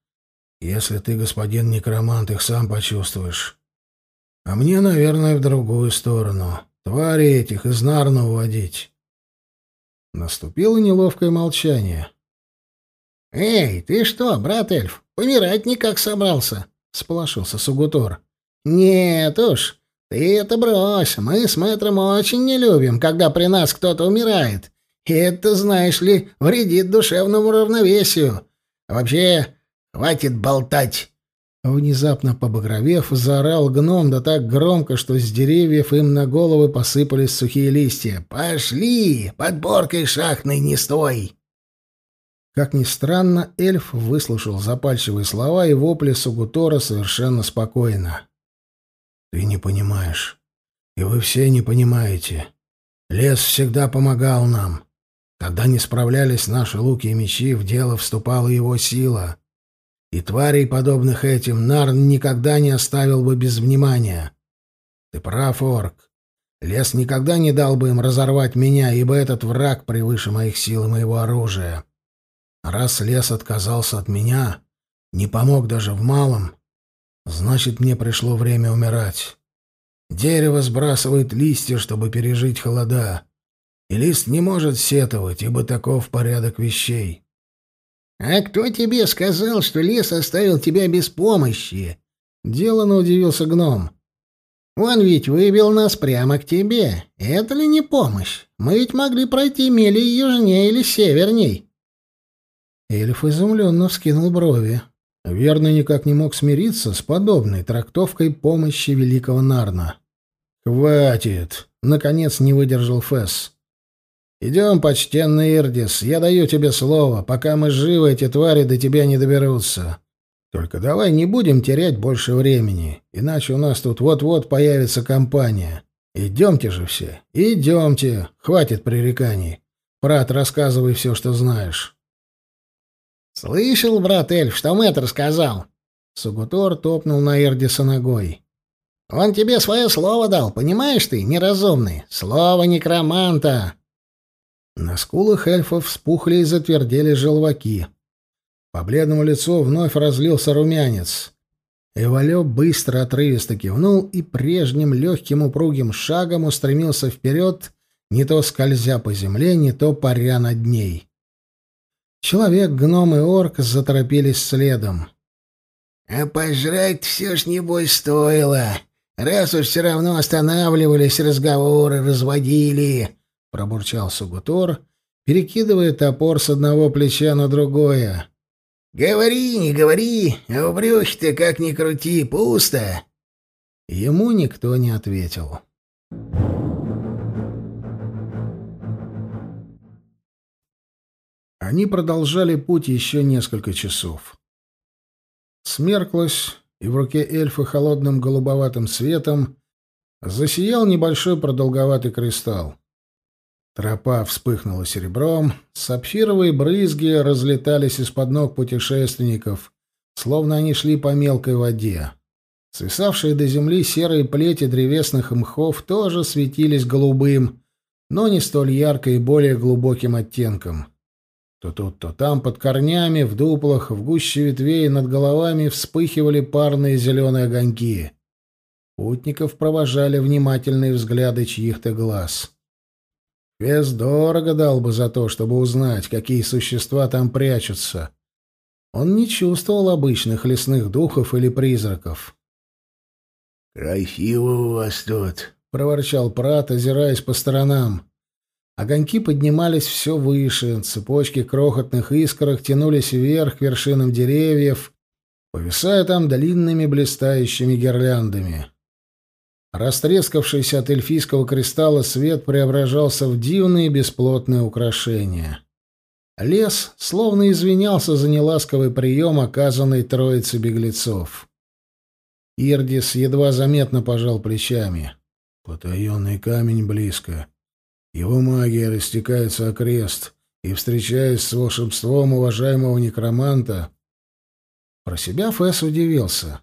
Если ты, господин некромант, их сам почувствуешь. А мне, наверное, в другую сторону. Твари этих из Нарна уводить. Наступило неловкое молчание. «Эй, ты что, брат эльф, помирать никак собрался?» — сполошился Сугутор. «Нет уж, ты это брось. Мы с мэтром очень не любим, когда при нас кто-то умирает. И это, знаешь ли, вредит душевному равновесию. Вообще, Хватит болтать!» Внезапно побагровев, заорал гном да так громко, что с деревьев им на головы посыпались сухие листья. «Пошли! Подборкой шахтной не стой!» Как ни странно, эльф выслушал запальчивые слова и вопли Сугутора совершенно спокойно. «Ты не понимаешь. И вы все не понимаете. Лес всегда помогал нам. Когда не справлялись наши луки и мечи, в дело вступала его сила. И тварей, подобных этим, Нарн никогда не оставил бы без внимания. Ты прав, Орк. Лес никогда не дал бы им разорвать меня, ибо этот враг превыше моих сил и моего оружия. раз лес отказался от меня, не помог даже в малом, значит, мне пришло время умирать. Дерево сбрасывает листья, чтобы пережить холода. И лист не может сетовать, ибо таков порядок вещей. «А кто тебе сказал, что лес оставил тебя без помощи?» Делано удивился гном. «Он ведь выбил нас прямо к тебе. Это ли не помощь? Мы ведь могли пройти мили южнее или северней». Эльф изумленно вскинул брови. Верно никак не мог смириться с подобной трактовкой помощи великого Нарна. «Хватит!» — наконец не выдержал Фесс. «Идем, почтенный Ирдис, я даю тебе слово. Пока мы живы, эти твари до тебя не доберутся. Только давай не будем терять больше времени, иначе у нас тут вот-вот появится компания. Идемте же все, идемте, хватит пререканий. Брат, рассказывай все, что знаешь». «Слышал, брат эльф, что мэтр сказал?» Сугутор топнул на Ирдиса ногой. «Он тебе свое слово дал, понимаешь ты, неразумный? Слово некроманта!» На скулах эльфов вспухли и затвердели желваки. По бледному лицу вновь разлился румянец. Эвалё быстро отрывисто кивнул и прежним легким упругим шагом устремился вперед, не то скользя по земле, не то паря над ней. Человек, гном и орк заторопились следом. «А пожрать все ж небось стоило, раз уж все равно останавливались, разговоры разводили», — пробурчал Сугутор, перекидывая топор с одного плеча на другое. «Говори, не говори, а в брюхе-то как ни крути, пусто!» Ему никто не ответил. Они продолжали путь еще несколько часов. Смерклось, и в руке эльфа холодным голубоватым светом засиял небольшой продолговатый кристалл. Тропа вспыхнула серебром, сапфировые брызги разлетались из-под ног путешественников, словно они шли по мелкой воде. Свисавшие до земли серые плети древесных мхов тоже светились голубым, но не столь ярко и более глубоким оттенком. То тут, то там, под корнями, в дуплах, в гуще ветвей над головами вспыхивали парные зеленые огоньки. Путников провожали внимательные взгляды чьих-то глаз. Вес дорого дал бы за то, чтобы узнать, какие существа там прячутся. Он не чувствовал обычных лесных духов или призраков. «Красиво у вас тут», — проворчал Прат, озираясь по сторонам. Огоньки поднимались все выше, цепочки крохотных искорок тянулись вверх к вершинам деревьев, повисая там длинными блистающими гирляндами. Растрескавшийся от эльфийского кристалла свет преображался в дивные бесплотные украшения. Лес словно извинялся за неласковый прием, оказанный троице беглецов. Ирдис едва заметно пожал плечами. «Потаенный камень близко. Его магия растекается окрест, и, встречаясь с волшебством уважаемого некроманта...» Про себя Фэс удивился.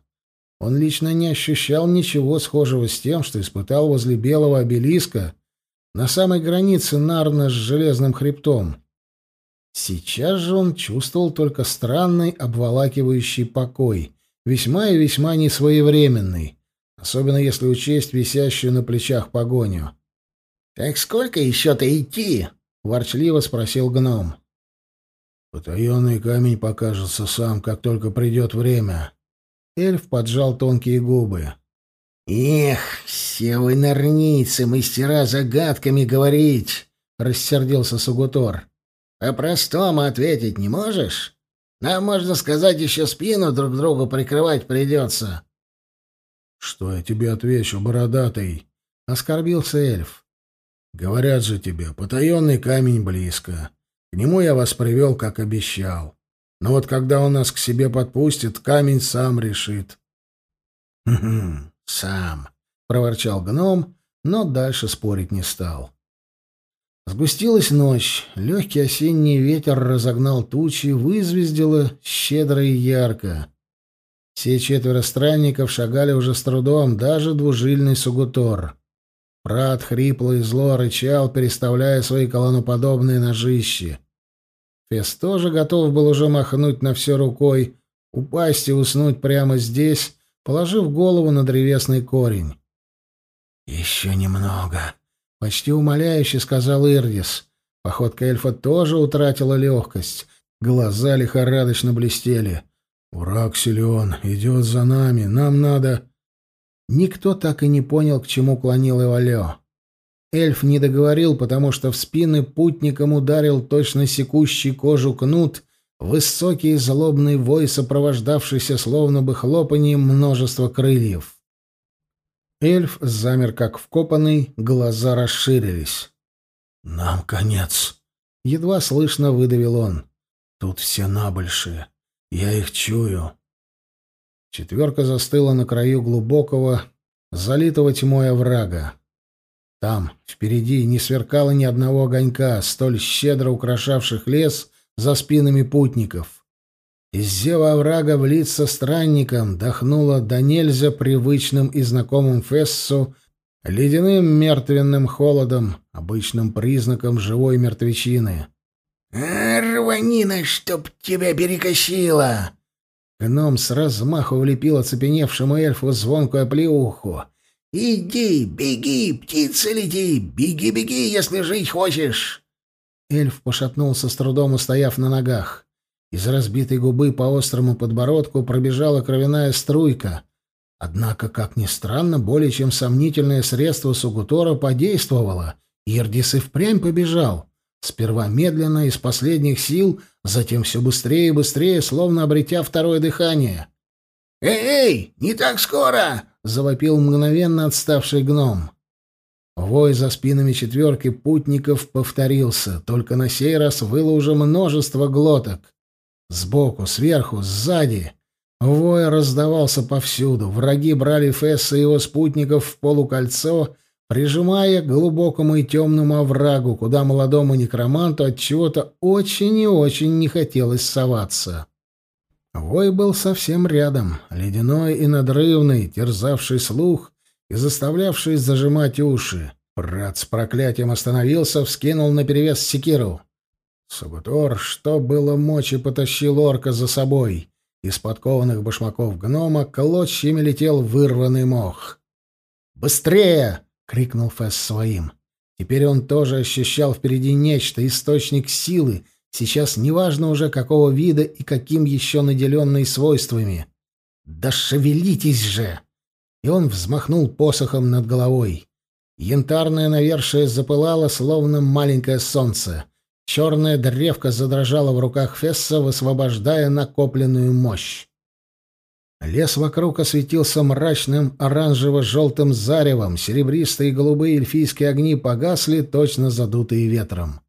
Он лично не ощущал ничего схожего с тем, что испытал возле белого обелиска на самой границе Нарна с железным хребтом. Сейчас же он чувствовал только странный обволакивающий покой, весьма и весьма несвоевременный, особенно если учесть висящую на плечах погоню. «Так сколько еще-то идти?» — ворчливо спросил гном. «Потаенный камень покажется сам, как только придет время», Эльф поджал тонкие губы. «Эх, все вы норницы, мастера загадками говорить!» — рассердился Сугутор. «По-простому ответить не можешь? Нам, можно сказать, еще спину друг другу прикрывать придется». «Что я тебе отвечу, бородатый?» — оскорбился эльф. «Говорят же тебе, потаенный камень близко. К нему я вас привел, как обещал. Но вот когда он нас к себе подпустит, камень сам решит. «Хм, сам», — проворчал гном, но дальше спорить не стал. Сгустилась ночь, легкий осенний ветер разогнал тучи, вызвездило щедро и ярко. Все четверо странников шагали уже с трудом, даже двужильный сугутор. Прат хрипло и зло рычал, переставляя свои колоноподобные ножищи. Фес тоже готов был уже махнуть на все рукой, упасть и уснуть прямо здесь, положив голову на древесный корень. «Еще немного», — почти умоляюще сказал Ирдис. Походка эльфа тоже утратила легкость. Глаза лихорадочно блестели. «Враг силен, идет за нами, нам надо...» Никто так и не понял, к чему клонил Ивалё. Эльф не договорил, потому что в спины путникам ударил точно секущий кожу кнут, высокий злобный вой, сопровождавшийся словно бы хлопанием множества крыльев. Эльф замер как вкопанный, глаза расширились. «Нам конец!» — едва слышно выдавил он. «Тут все набольшие. Я их чую». Четверка застыла на краю глубокого, залитого тьмой оврага. Там, впереди, не сверкало ни одного огонька, столь щедро украшавших лес за спинами путников. Из зева оврага в лица странникам дохнуло до нельзя привычным и знакомым Фессу ледяным мертвенным холодом, обычным признаком живой мертвечины. «Рванина, чтоб тебя перекосило!» Гном с размаху влепил оцепеневшему эльфу звонкую оплеуху. «Иди, беги, птица лети! Беги, беги, если жить хочешь!» Эльф пошатнулся с трудом, устояв на ногах. Из разбитой губы по острому подбородку пробежала кровяная струйка. Однако, как ни странно, более чем сомнительное средство Сугутора подействовало. Ирдис и впрямь побежал. Сперва медленно, из последних сил, затем все быстрее и быстрее, словно обретя второе дыхание. «Эй, эй, не так скоро!» — завопил мгновенно отставший гном. Вой за спинами четверки путников повторился, только на сей раз выло уже множество глоток. Сбоку, сверху, сзади. Вой раздавался повсюду. Враги брали Фесса и его спутников в полукольцо, прижимая к глубокому и темному оврагу, куда молодому некроманту от чего-то очень и очень не хотелось соваться. Вой был совсем рядом, ледяной и надрывный, терзавший слух и заставлявший зажимать уши. Брат с проклятием остановился, вскинул наперевес секиру. Сабутор, что было мочи, потащил орка за собой. Из подкованных башмаков гнома клочьями летел вырванный мох. «Быстрее!» — крикнул Фесс своим. Теперь он тоже ощущал впереди нечто, источник силы, сейчас неважно уже какого вида и каким еще наделенный свойствами. «Да шевелитесь же!» И он взмахнул посохом над головой. Янтарное навершие запылало, словно маленькое солнце. Черная древка задрожала в руках Фесса, высвобождая накопленную мощь. Лес вокруг осветился мрачным оранжево-желтым заревом, серебристые и голубые эльфийские огни погасли, точно задутые ветром.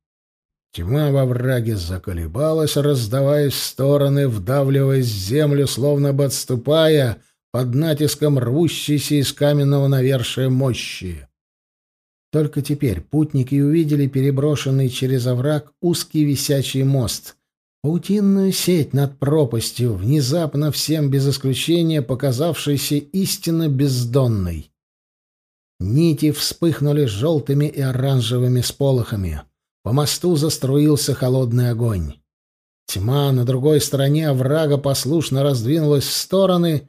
Тьма во враге заколебалась, раздаваясь в стороны, вдавливаясь в землю, словно бы отступая под натиском рвущейся из каменного навершия мощи. Только теперь путники увидели переброшенный через овраг узкий висячий мост, паутинную сеть над пропастью, внезапно всем без исключения показавшейся истинно бездонной. Нити вспыхнули желтыми и оранжевыми сполохами. По мосту заструился холодный огонь. Тьма на другой стороне оврага послушно раздвинулась в стороны,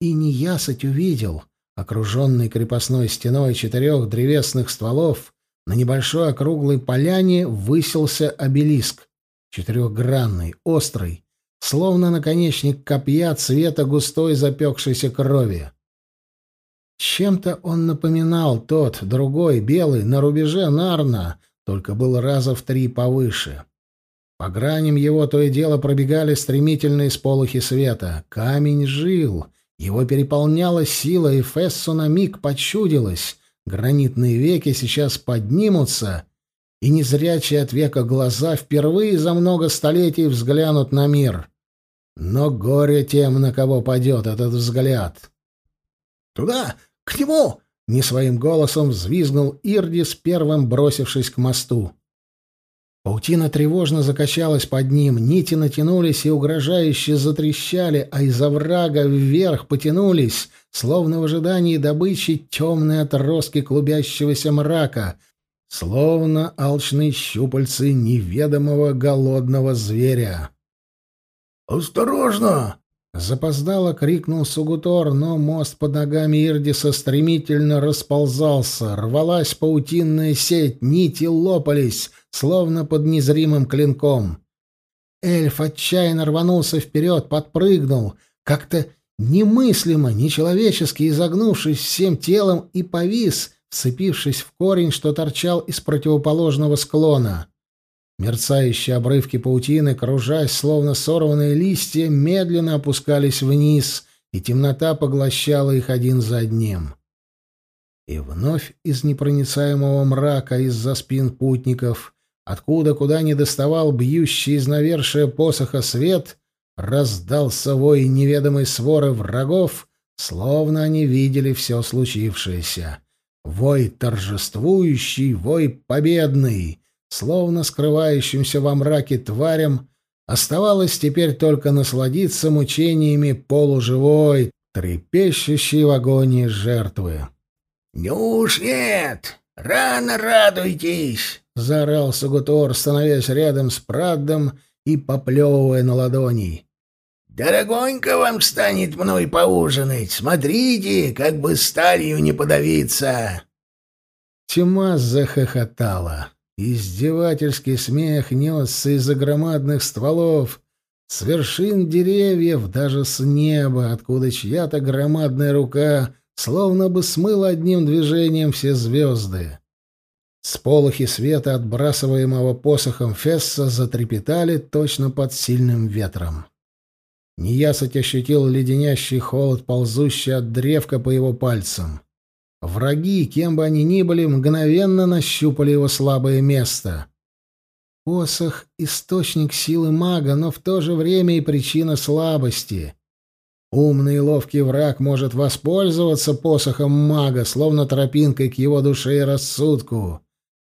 и неясыть увидел, окруженный крепостной стеной четырех древесных стволов, на небольшой округлой поляне высился обелиск четырехгранный, острый, словно наконечник копья цвета густой запекшейся крови. Чем-то он напоминал тот, другой, белый, на рубеже Нарна, только был раза в три повыше. По граням его то и дело пробегали стремительные сполохи света. Камень жил, его переполняла сила, и Фессу на миг почудилось. Гранитные веки сейчас поднимутся, и незрячие от века глаза впервые за много столетий взглянут на мир. Но горе тем, на кого падет этот взгляд. «Туда! К нему!» — не своим голосом взвизгнул Ирдис, первым бросившись к мосту. Паутина тревожно закачалась под ним, нити натянулись и угрожающе затрещали, а из оврага вверх потянулись, словно в ожидании добычи, темные отростки клубящегося мрака, словно алчные щупальцы неведомого голодного зверя. «Осторожно!» Запоздало крикнул Сугутор, но мост под ногами Ирдиса стремительно расползался, рвалась паутинная сеть, нити лопались, словно под незримым клинком. Эльф отчаянно рванулся вперед, подпрыгнул, как-то немыслимо, нечеловечески изогнувшись всем телом и повис, вцепившись в корень, что торчал из противоположного склона. Мерцающие обрывки паутины, кружась, словно сорванные листья, медленно опускались вниз, и темнота поглощала их один за одним. И вновь из непроницаемого мрака, из-за спин путников, откуда куда не доставал бьющий из навершия посоха свет, раздался вой неведомой своры врагов, словно они видели все случившееся. Вой торжествующий, вой победный — словно скрывающимся во мраке тварям, оставалось теперь только насладиться мучениями полуживой, трепещущей в агонии жертвы. «Ну уж нет! Рано радуйтесь!» — заорал Сугутор, становясь рядом с Праддом и поплевывая на ладони. «Дорогонько вам станет мной поужинать. Смотрите, как бы сталью не подавиться!» Тьма захохотала. Издевательский смех несся из-за громадных стволов, с вершин деревьев, даже с неба, откуда чья-то громадная рука словно бы смыла одним движением все звезды. Сполохи света, отбрасываемого посохом Фесса, затрепетали точно под сильным ветром. Неясыть ощутил леденящий холод, ползущий от древка по его пальцам. Враги, кем бы они ни были, мгновенно нащупали его слабое место. Посох — источник силы мага, но в то же время и причина слабости. Умный и ловкий враг может воспользоваться посохом мага, словно тропинкой к его душе и рассудку,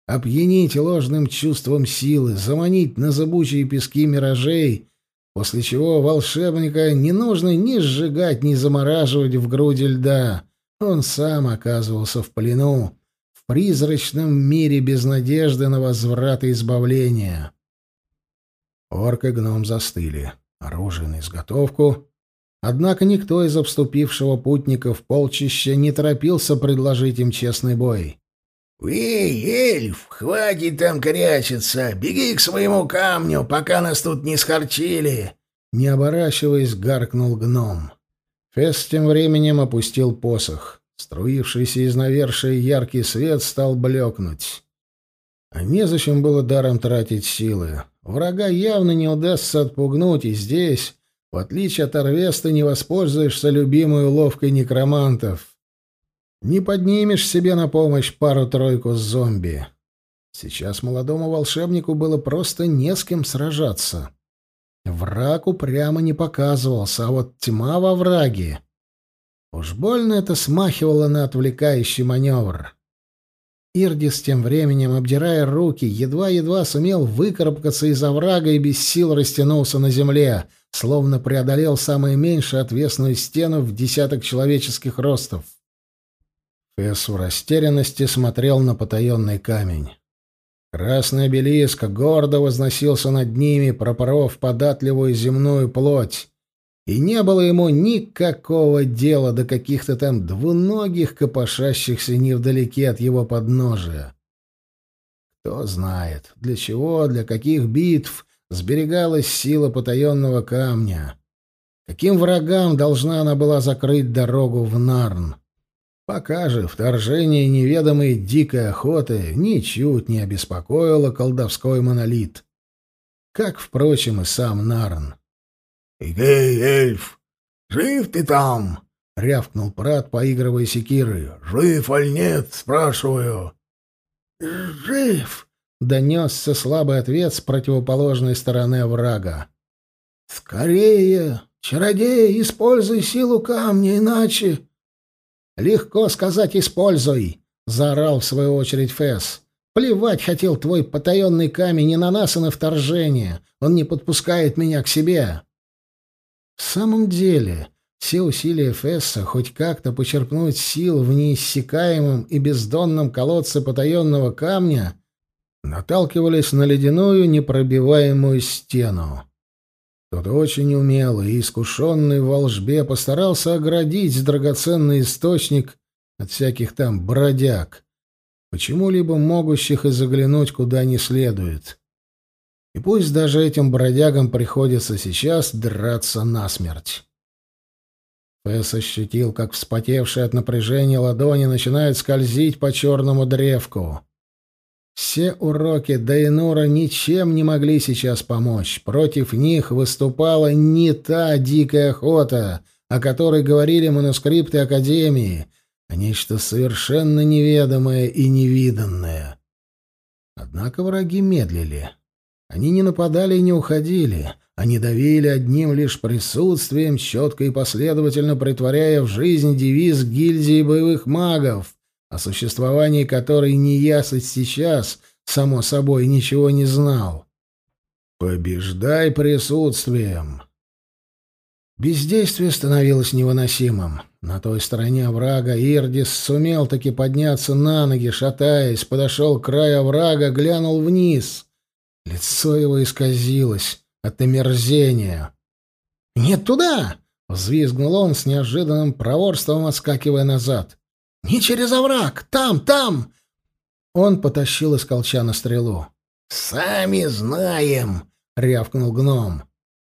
опьянить ложным чувством силы, заманить на зыбучие пески миражей, после чего волшебника не нужно ни сжигать, ни замораживать в груди льда — он сам оказывался в плену, в призрачном мире без надежды на возврат и избавление. Орк и гном застыли, оружие на изготовку. Однако никто из обступившего путников полчища не торопился предложить им честный бой. «Эй, эльф, хватит там корячиться! Беги к своему камню, пока нас тут не схорчили!» Не оборачиваясь, гаркнул гном. Фес тем временем опустил посох. Струившийся из навершия яркий свет стал блекнуть. А незачем было даром тратить силы. Врага явно не удастся отпугнуть, и здесь, в отличие от Арвеста, не воспользуешься любимой уловкой некромантов. Не поднимешь себе на помощь пару-тройку зомби. Сейчас молодому волшебнику было просто не с кем сражаться. Враг упрямо не показывался, а вот тьма во враге. Уж больно это смахивало на отвлекающий маневр. Ирдис тем временем, обдирая руки, едва-едва сумел выкарабкаться из оврага и без сил растянулся на земле, словно преодолел самое меньшее отвесную стену в десяток человеческих ростов. Фесс в растерянности смотрел на потаенный камень. Красный обелиск гордо возносился над ними, пропоров податливую земную плоть, и не было ему никакого дела до каких-то там двуногих, копошащихся невдалеке от его подножия. Кто знает, для чего, для каких битв сберегалась сила потаенного камня. Каким врагам должна она была закрыть дорогу в Нарн? Пока же вторжение неведомой дикой охоты ничуть не обеспокоило колдовской монолит. Как, впрочем, и сам Нарн. «Эй, эльф, жив ты там?» — рявкнул Прат, поигрывая секирой. «Жив аль нет?» — спрашиваю. «Жив!» — донесся слабый ответ с противоположной стороны врага. «Скорее, чародей, используй силу камня, иначе...» «Легко сказать «используй», — заорал в свою очередь Фэс. «Плевать хотел твой потаенный камень и на нас, и на вторжение. Он не подпускает меня к себе». В самом деле, все усилия Фесса хоть как-то почерпнуть сил в неиссякаемом и бездонном колодце потаенного камня наталкивались на ледяную непробиваемую стену. Тот очень умелый и искушенный в волжбе постарался оградить драгоценный источник от всяких там бродяг, почему-либо могущих и заглянуть куда не следует. И пусть даже этим бродягам приходится сейчас драться насмерть. Фэс ощутил, как вспотевшие от напряжения ладони начинают скользить по черному древку. Все уроки Дейнура ничем не могли сейчас помочь. Против них выступала не та дикая охота, о которой говорили манускрипты Академии, а нечто совершенно неведомое и невиданное. Однако враги медлили. Они не нападали и не уходили. Они давили одним лишь присутствием, четко и последовательно притворяя в жизнь девиз гильдии боевых магов, о существовании которой неясыть сейчас, само собой, ничего не знал. «Побеждай присутствием!» Бездействие становилось невыносимым. На той стороне оврага Ирдис сумел таки подняться на ноги, шатаясь, подошел к краю оврага, глянул вниз. Лицо его исказилось от омерзения. «Нет туда!» — взвизгнул он с неожиданным проворством, отскакивая назад. «Не через овраг! Там, там!» Он потащил из колчана стрелу. «Сами знаем!» — рявкнул гном.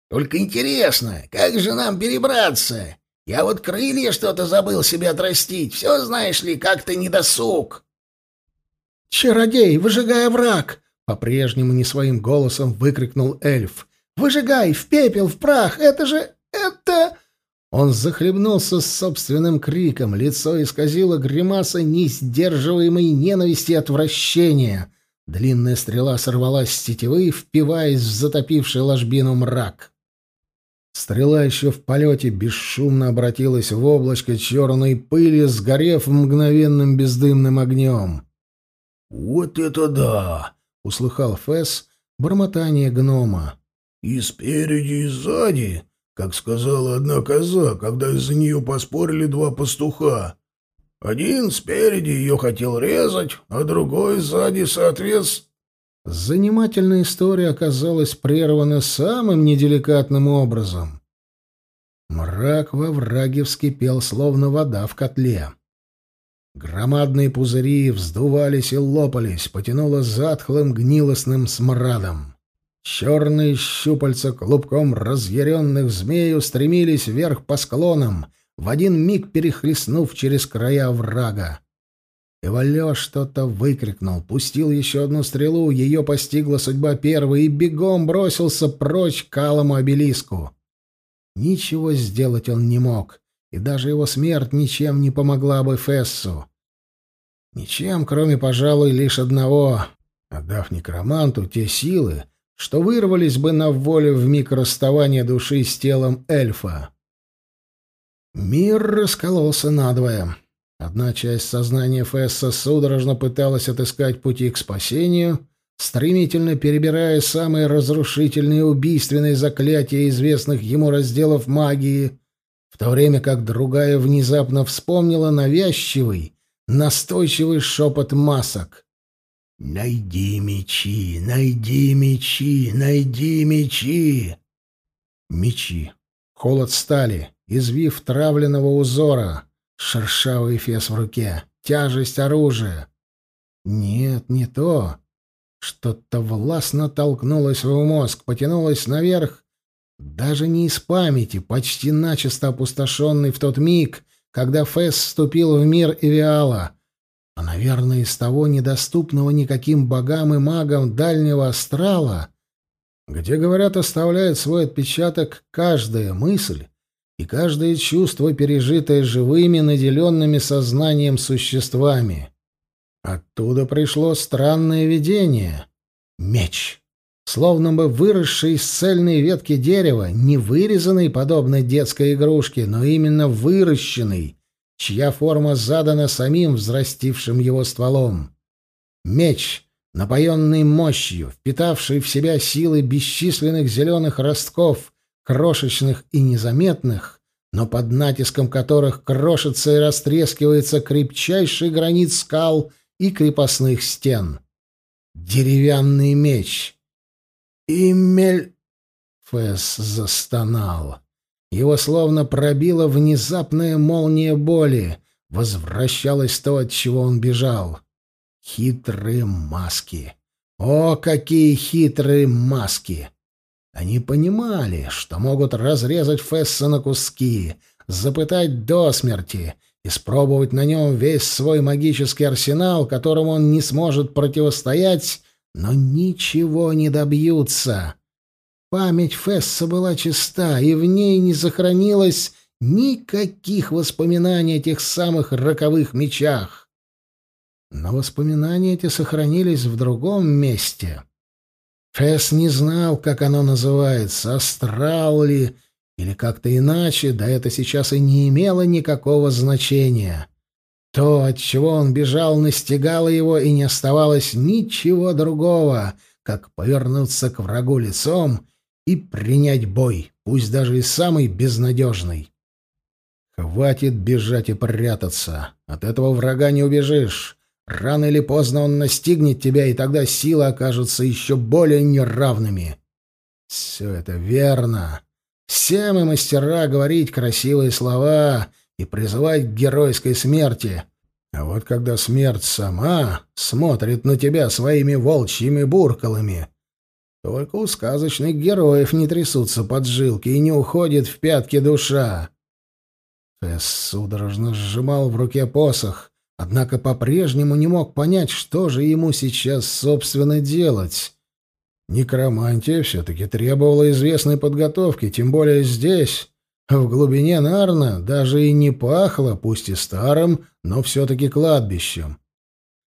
«Только интересно, как же нам перебраться? Я вот крылья что-то забыл себе отрастить. Все, знаешь ли, как-то недосуг». «Чародей, выжигай враг!» — по-прежнему не своим голосом выкрикнул эльф. «Выжигай! В пепел, в прах! Это же... это...» Он захлебнулся с собственным криком, лицо исказило гримаса несдерживаемой ненависти и отвращения. Длинная стрела сорвалась с тетивы, впиваясь в затопивший ложбину мрак. Стрела еще в полете бесшумно обратилась в облачко черной пыли, сгорев мгновенным бездымным огнем. «Вот это да!» — услыхал Фэс бормотание гнома. «И спереди, и сзади как сказала одна коза, когда из-за нее поспорили два пастуха. Один спереди ее хотел резать, а другой сзади соответственно... Занимательная история оказалась прервана самым неделикатным образом. Мрак во враге вскипел, словно вода в котле. Громадные пузыри вздувались и лопались, потянуло затхлым гнилостным смрадом. Черные щупальца клубком разъяренных змей устремились вверх по склонам, в один миг перехлестнув через края врага. Эвалё что-то выкрикнул, пустил еще одну стрелу, ее постигла судьба первой, и бегом бросился прочь к алому обелиску. Ничего сделать он не мог, и даже его смерть ничем не помогла бы Фессу. Ничем, кроме, пожалуй, лишь одного — отдав некроманту те силы, что вырвались бы на волю в миг расставания души с телом эльфа. Мир раскололся надвое. Одна часть сознания Фесса судорожно пыталась отыскать пути к спасению, стремительно перебирая самые разрушительные убийственные заклятия известных ему разделов магии, в то время как другая внезапно вспомнила навязчивый, настойчивый шепот масок. «Найди мечи, найди мечи, найди мечи!» Мечи. Холод стали, извив травленного узора, шершавый фес в руке, тяжесть оружия. Нет, не то. Что-то властно толкнулось в мозг, потянулось наверх, даже не из памяти, почти начисто опустошенный в тот миг, когда Фесс вступил в мир Эвиала — а, наверное, из того недоступного никаким богам и магам дальнего астрала, где, говорят, оставляет свой отпечаток каждая мысль и каждое чувство, пережитое живыми, наделенными сознанием существами. Оттуда пришло странное видение — меч. Словно бы выросший из цельной ветки дерева, не вырезанный, подобно детской игрушке, но именно выращенный — чья форма задана самим взрастившим его стволом. Меч, напоенный мощью, впитавший в себя силы бесчисленных зеленых ростков, крошечных и незаметных, но под натиском которых крошится и растрескивается крепчайший гранит скал и крепостных стен. Деревянный меч. Имель... Фэс застонал. Его словно пробила внезапная молния боли. Возвращалось то, от чего он бежал. Хитрые маски. О, какие хитрые маски! Они понимали, что могут разрезать Фесса на куски, запытать до смерти, испробовать на нем весь свой магический арсенал, которому он не сможет противостоять, но ничего не добьются. Память Фесса была чиста, и в ней не сохранилось никаких воспоминаний о тех самых роковых мечах. Но воспоминания эти сохранились в другом месте. Фесс не знал, как оно называется, астрал ли, или как-то иначе, да это сейчас и не имело никакого значения. То, от чего он бежал, настигало его, и не оставалось ничего другого, как повернуться к врагу лицом и принять бой, пусть даже и самый безнадежный. Хватит бежать и прятаться. От этого врага не убежишь. Рано или поздно он настигнет тебя, и тогда силы окажутся еще более неравными. Все это верно. Все мы мастера говорить красивые слова и призывать к геройской смерти. А вот когда смерть сама смотрит на тебя своими волчьими буркалами, только у сказочных героев не трясутся поджилки и не уходит в пятки душа. Фесс судорожно сжимал в руке посох, однако по-прежнему не мог понять, что же ему сейчас, собственно, делать. Некромантия все-таки требовала известной подготовки, тем более здесь, в глубине Нарна, даже и не пахло, пусть и старым, но все-таки кладбищем.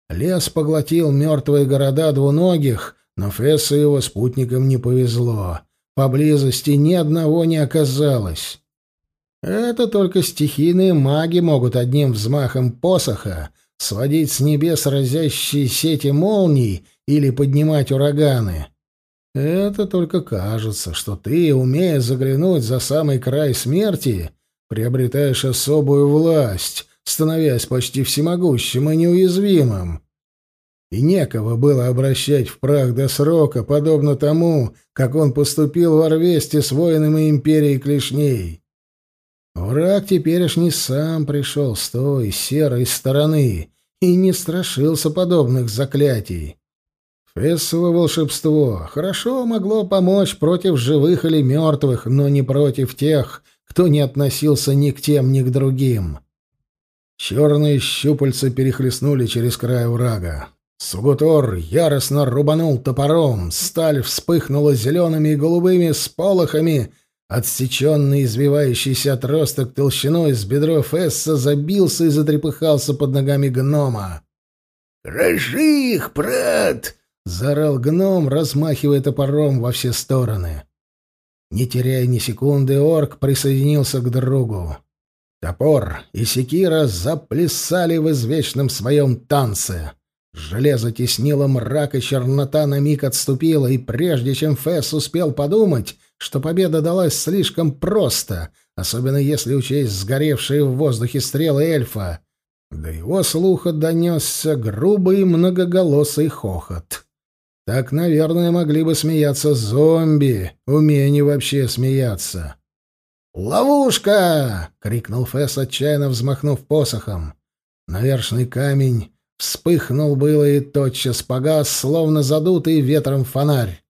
Лес поглотил мертвые города двуногих, но Фессу и его спутникам не повезло. Поблизости ни одного не оказалось. Это только стихийные маги могут одним взмахом посоха сводить с небес разящие сети молний или поднимать ураганы. Это только кажется, что ты, умея заглянуть за самый край смерти, приобретаешь особую власть, становясь почти всемогущим и неуязвимым и некого было обращать в прах до срока, подобно тому, как он поступил в Орвесте с воинами империи Клешней. Враг теперешний сам пришел с той серой стороны и не страшился подобных заклятий. Фессово волшебство хорошо могло помочь против живых или мертвых, но не против тех, кто не относился ни к тем, ни к другим. Черные щупальца перехлестнули через край врага. Сугутор яростно рубанул топором, сталь вспыхнула зелеными и голубыми сполохами, отсеченный извивающийся отросток толщиной с бедро Фесса забился и затрепыхался под ногами гнома. «Кроши их, брат!» — заорал гном, размахивая топором во все стороны. Не теряя ни секунды, орк присоединился к другу. Топор и секира заплясали в извечном своем танце. Железо теснило мрак, и чернота на миг отступила, и прежде чем Фесс успел подумать, что победа далась слишком просто, особенно если учесть сгоревшие в воздухе стрелы эльфа, до его слуха донесся грубый многоголосый хохот. Так, наверное, могли бы смеяться зомби, умея они вообще смеяться. «Ловушка!» — крикнул Фесс, отчаянно взмахнув посохом. Навершный камень Вспыхнул было и тотчас погас, словно задутый ветром фонарь.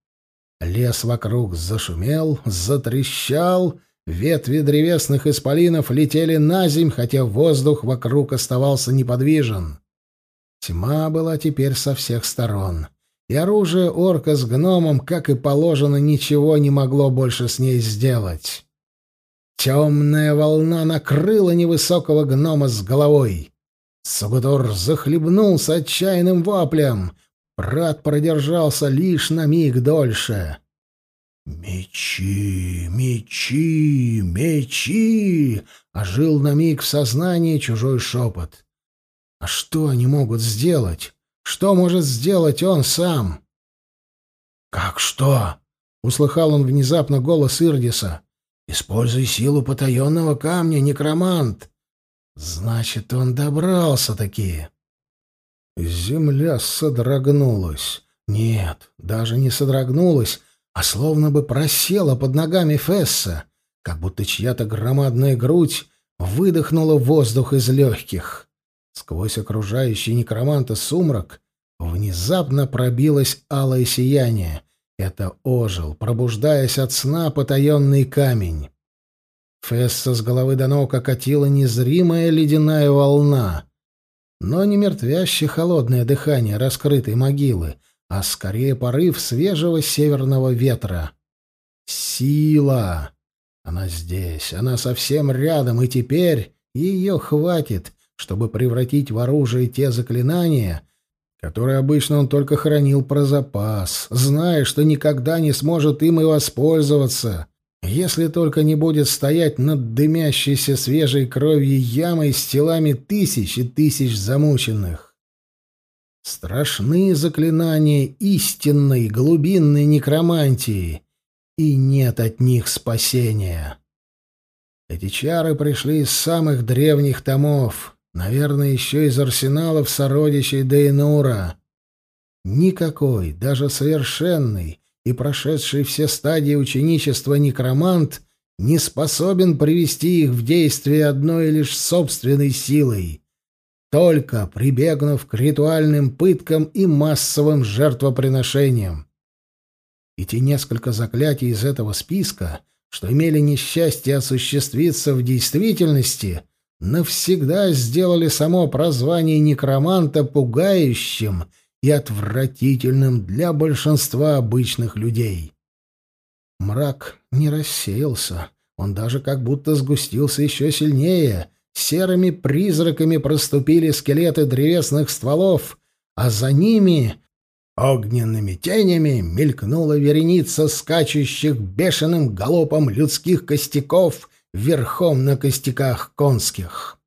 Лес вокруг зашумел, затрещал, ветви древесных исполинов летели на земь, хотя воздух вокруг оставался неподвижен. Тьма была теперь со всех сторон, и оружие орка с гномом, как и положено, ничего не могло больше с ней сделать. Темная волна накрыла невысокого гнома с головой. Сагудор захлебнулся отчаянным воплем. Брат продержался лишь на миг дольше. «Мечи, мечи, мечи!» — ожил на миг в сознании чужой шепот. «А что они могут сделать? Что может сделать он сам?» «Как что?» — услыхал он внезапно голос Ирдиса. «Используй силу потаенного камня, некромант!» Значит, он добрался-таки. Земля содрогнулась. Нет, даже не содрогнулась, а словно бы просела под ногами Фесса, как будто чья-то громадная грудь выдохнула воздух из легких. Сквозь окружающий некроманта сумрак внезапно пробилось алое сияние. Это ожил, пробуждаясь от сна потаенный камень. Фесса с головы до ног окатила незримая ледяная волна. Но не мертвяще холодное дыхание раскрытой могилы, а скорее порыв свежего северного ветра. Сила! Она здесь, она совсем рядом, и теперь ее хватит, чтобы превратить в оружие те заклинания, которые обычно он только хранил про запас, зная, что никогда не сможет им и воспользоваться, если только не будет стоять над дымящейся свежей кровью ямой с телами тысяч и тысяч замученных. Страшные заклинания истинной глубинной некромантии, и нет от них спасения. Эти чары пришли из самых древних томов, наверное, еще из арсеналов сородичей Дейнура. Никакой, даже совершенный, и прошедший все стадии ученичества некромант не способен привести их в действие одной лишь собственной силой, только прибегнув к ритуальным пыткам и массовым жертвоприношениям. И те несколько заклятий из этого списка, что имели несчастье осуществиться в действительности, навсегда сделали само прозвание некроманта пугающим и отвратительным для большинства обычных людей. Мрак не рассеялся, он даже как будто сгустился еще сильнее. Серыми призраками проступили скелеты древесных стволов, а за ними огненными тенями мелькнула вереница скачущих бешеным галопом людских костяков верхом на костяках конских.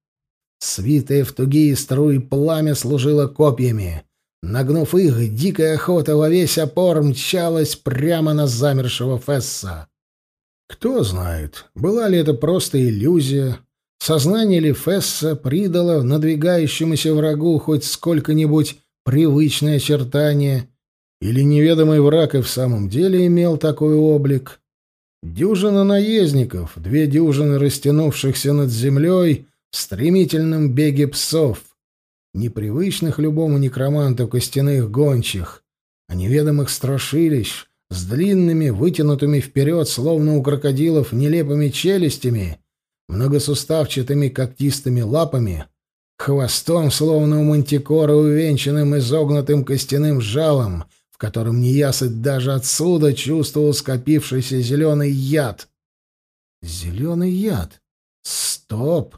Свитое в тугие струи пламя служило копьями. Нагнув их, дикая охота во весь опор мчалась прямо на замершего Фесса. Кто знает, была ли это просто иллюзия, сознание ли Фесса придало надвигающемуся врагу хоть сколько-нибудь привычное очертание, или неведомый враг и в самом деле имел такой облик. Дюжина наездников, две дюжины растянувшихся над землей в стремительном беге псов — непривычных любому некроманту костяных гончих, а неведомых страшилищ с длинными, вытянутыми вперед, словно у крокодилов, нелепыми челюстями, многосуставчатыми когтистыми лапами, хвостом, словно у мантикора, увенчанным изогнутым костяным жалом, в котором неясыть даже отсюда чувствовал скопившийся зеленый яд. Зеленый яд? Стоп!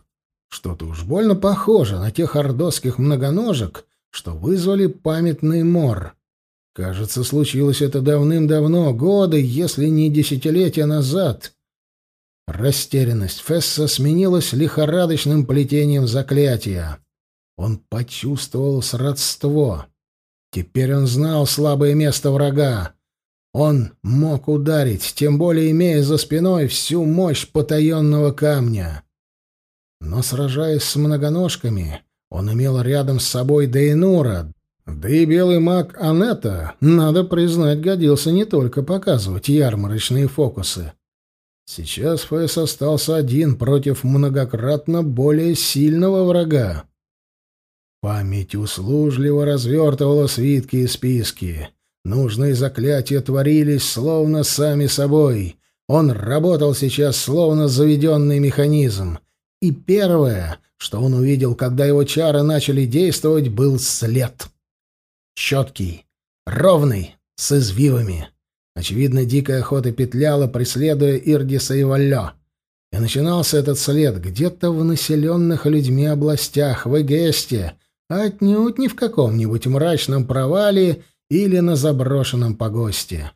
Что-то уж больно похоже на тех ордосских многоножек, что вызвали памятный мор. Кажется, случилось это давным-давно, годы, если не десятилетия назад. Растерянность Фесса сменилась лихорадочным плетением заклятия. Он почувствовал сродство. Теперь он знал слабое место врага. Он мог ударить, тем более имея за спиной всю мощь потаенного камня. Но, сражаясь с многоножками, он имел рядом с собой Дейнура, да и белый маг Анетта, надо признать, годился не только показывать ярмарочные фокусы. Сейчас Фэс остался один против многократно более сильного врага. Память услужливо развертывала свитки и списки. Нужные заклятия творились словно сами собой. Он работал сейчас словно заведенный механизм — и первое, что он увидел, когда его чары начали действовать, был след. Четкий, ровный, с извивами. Очевидно, дикая охота петляла, преследуя Ирдиса и Валлё. И начинался этот след где-то в населенных людьми областях, в Эгесте, а отнюдь не в каком-нибудь мрачном провале или на заброшенном погосте.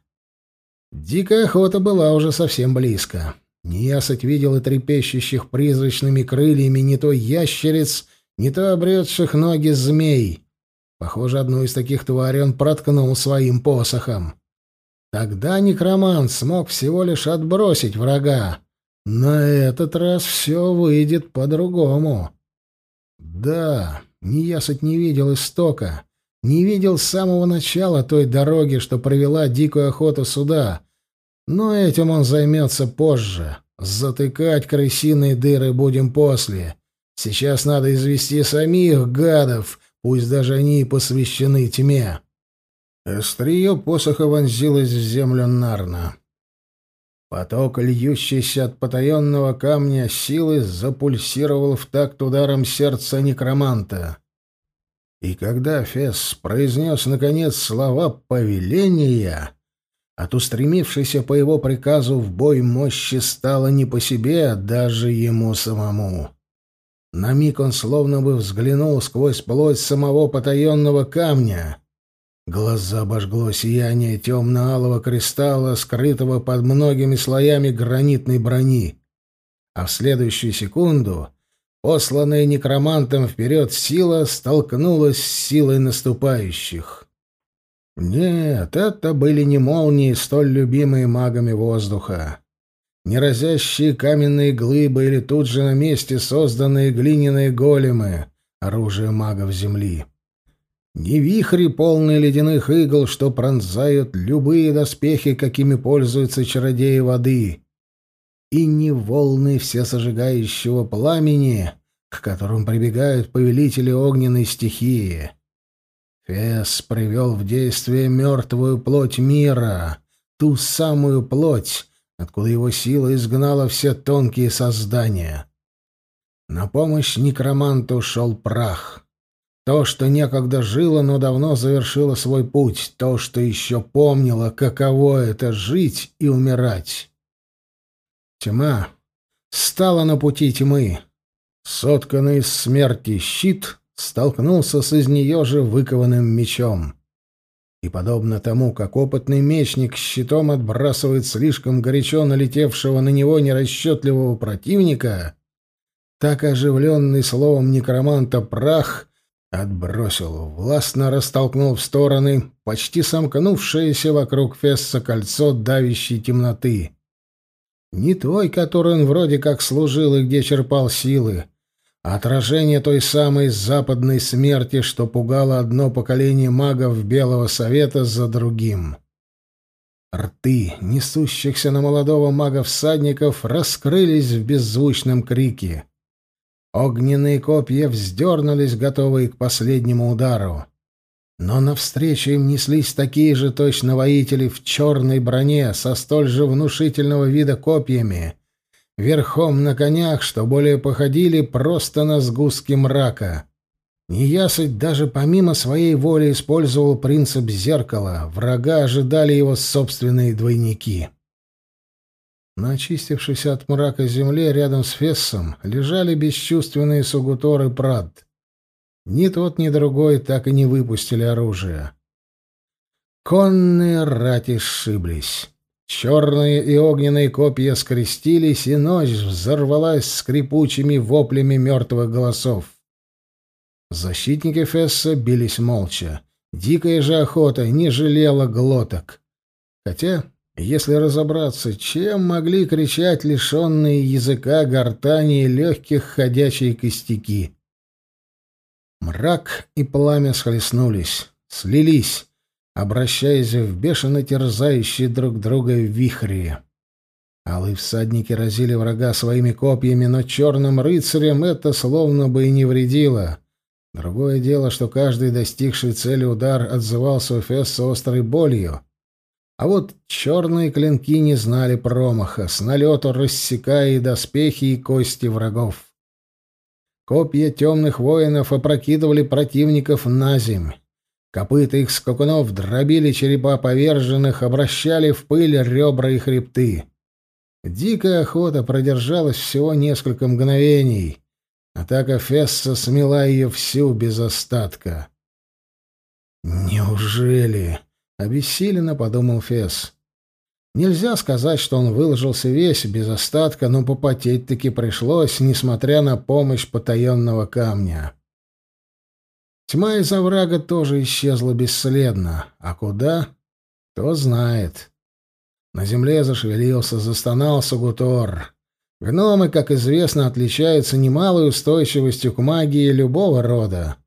Дикая охота была уже совсем близко. Неясыть видел и трепещущих призрачными крыльями не то ящериц, не то обретших ноги змей. Похоже, одну из таких тварей он проткнул своим посохом. Тогда некромант смог всего лишь отбросить врага. На этот раз все выйдет по-другому. Да, Неясыть не видел истока, не видел с самого начала той дороги, что провела дикую охоту сюда, Но этим он займется позже. Затыкать крысиные дыры будем после. Сейчас надо извести самих гадов, пусть даже они и посвящены тьме. Острие посоха вонзилось в землю Нарна. Поток, льющийся от потаенного камня силы, запульсировал в такт ударом сердца некроманта. И когда Фес произнес, наконец, слова повеления, от устремившейся по его приказу в бой мощи стало не по себе, даже ему самому. На миг он словно бы взглянул сквозь плоть самого потаенного камня. Глаза обожгло сияние темно-алого кристалла, скрытого под многими слоями гранитной брони. А в следующую секунду посланная некромантом вперед сила столкнулась с силой наступающих. Нет, это были не молнии, столь любимые магами воздуха. Не разящие каменные глыбы или тут же на месте созданные глиняные големы, оружие магов земли. Не вихри, полные ледяных игл, что пронзают любые доспехи, какими пользуются чародеи воды. И не волны всесожигающего пламени, к которым прибегают повелители огненной стихии. Фес привел в действие мертвую плоть мира, ту самую плоть, откуда его сила изгнала все тонкие создания. На помощь некроманту шел прах. То, что некогда жило, но давно завершило свой путь, то, что еще помнило, каково это — жить и умирать. Тьма стала на пути тьмы. Сотканный из смерти щит столкнулся с из нее же выкованным мечом. И подобно тому, как опытный мечник щитом отбрасывает слишком горячо налетевшего на него нерасчетливого противника, так оживленный словом некроманта прах отбросил, властно растолкнул в стороны почти сомкнувшееся вокруг Фесса кольцо давящей темноты. Не той, которой он вроде как служил и где черпал силы, Отражение той самой западной смерти, что пугало одно поколение магов Белого Совета за другим. Рты, несущихся на молодого мага-всадников, раскрылись в беззвучном крике. Огненные копья вздернулись, готовые к последнему удару. Но навстречу им неслись такие же точно воители в черной броне со столь же внушительного вида копьями — верхом на конях, что более походили просто на сгустки мрака. Неясыть даже помимо своей воли использовал принцип зеркала, врага ожидали его собственные двойники. На очистившейся от мрака земле рядом с Фессом лежали бесчувственные Сугутор и Прад. Ни тот, ни другой так и не выпустили оружие. Конные рати сшиблись. Черные и огненные копья скрестились, и ночь взорвалась скрипучими воплями мертвых голосов. Защитники Фесса бились молча. Дикая же охота не жалела глоток. Хотя, если разобраться, чем могли кричать лишенные языка, гортани и легких ходячие костяки? Мрак и пламя схлестнулись, слились, обращаясь в бешено терзающие друг друга вихри. Алые всадники разили врага своими копьями, но черным рыцарям это словно бы и не вредило. Другое дело, что каждый достигший цели удар отзывался у Фесса острой болью. А вот черные клинки не знали промаха, с налету рассекая и доспехи, и кости врагов. Копья темных воинов опрокидывали противников на земь. Копыта их скакунов дробили черепа поверженных, обращали в пыль ребра и хребты. Дикая охота продержалась всего несколько мгновений. Атака Фесса смела ее всю без остатка. «Неужели?» — обессиленно подумал Фесс. Нельзя сказать, что он выложился весь без остатка, но попотеть-таки пришлось, несмотря на помощь потаенного камня. Тьма из оврага тоже исчезла бесследно. А куда? Кто знает. На земле зашевелился, застонал Сугутор. Гномы, как известно, отличаются немалой устойчивостью к магии любого рода.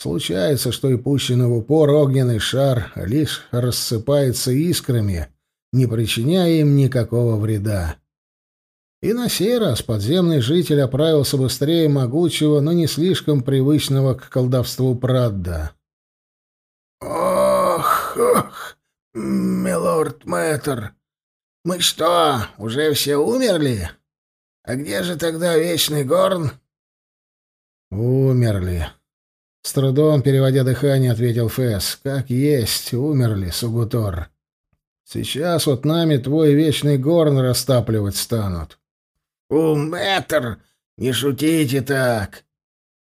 Случается, что и пущенный в упор огненный шар лишь рассыпается искрами, не причиняя им никакого вреда. И на сей раз подземный житель оправился быстрее могучего, но не слишком привычного к колдовству Прадда. «Ох, ох, милорд Мэтр, мы что, уже все умерли? А где же тогда Вечный Горн?» «Умерли», с трудом, переводя дыхание, ответил Фэс. «Как есть, умерли, Сугутор. Сейчас вот нами твой вечный горн растапливать станут». «У, мэтр, не шутите так!»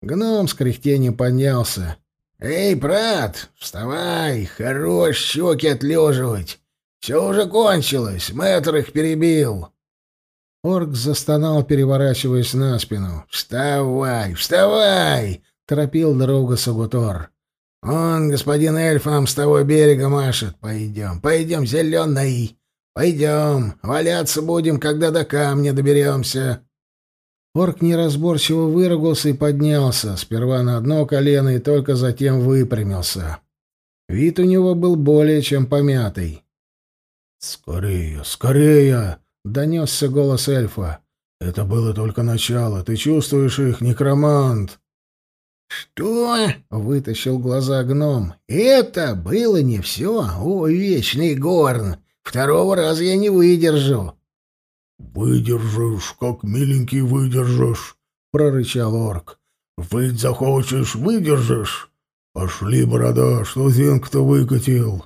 Гном с кряхтением поднялся. «Эй, брат, вставай, хорош щеки отлеживать. Все уже кончилось, мэтр их перебил». Орк застонал, переворачиваясь на спину. «Вставай, вставай! — торопил друга Сабутор. «Он, господин эльф, нам с того берега машет. Пойдем, пойдем, зеленый. Пойдем, валяться будем, когда до камня доберемся». Орк неразборчиво выругался и поднялся, сперва на одно колено и только затем выпрямился. Вид у него был более чем помятый. «Скорее, скорее!» — донесся голос эльфа. «Это было только начало. Ты чувствуешь их, некромант?» «Что?» — вытащил глаза гном. «Это было не все, о, вечный горн! Второго раза я не выдержу!» «Выдержишь, как миленький выдержишь!» — прорычал орк. «Выть захочешь, выдержишь! Пошли, борода, что зенк-то выкатил!»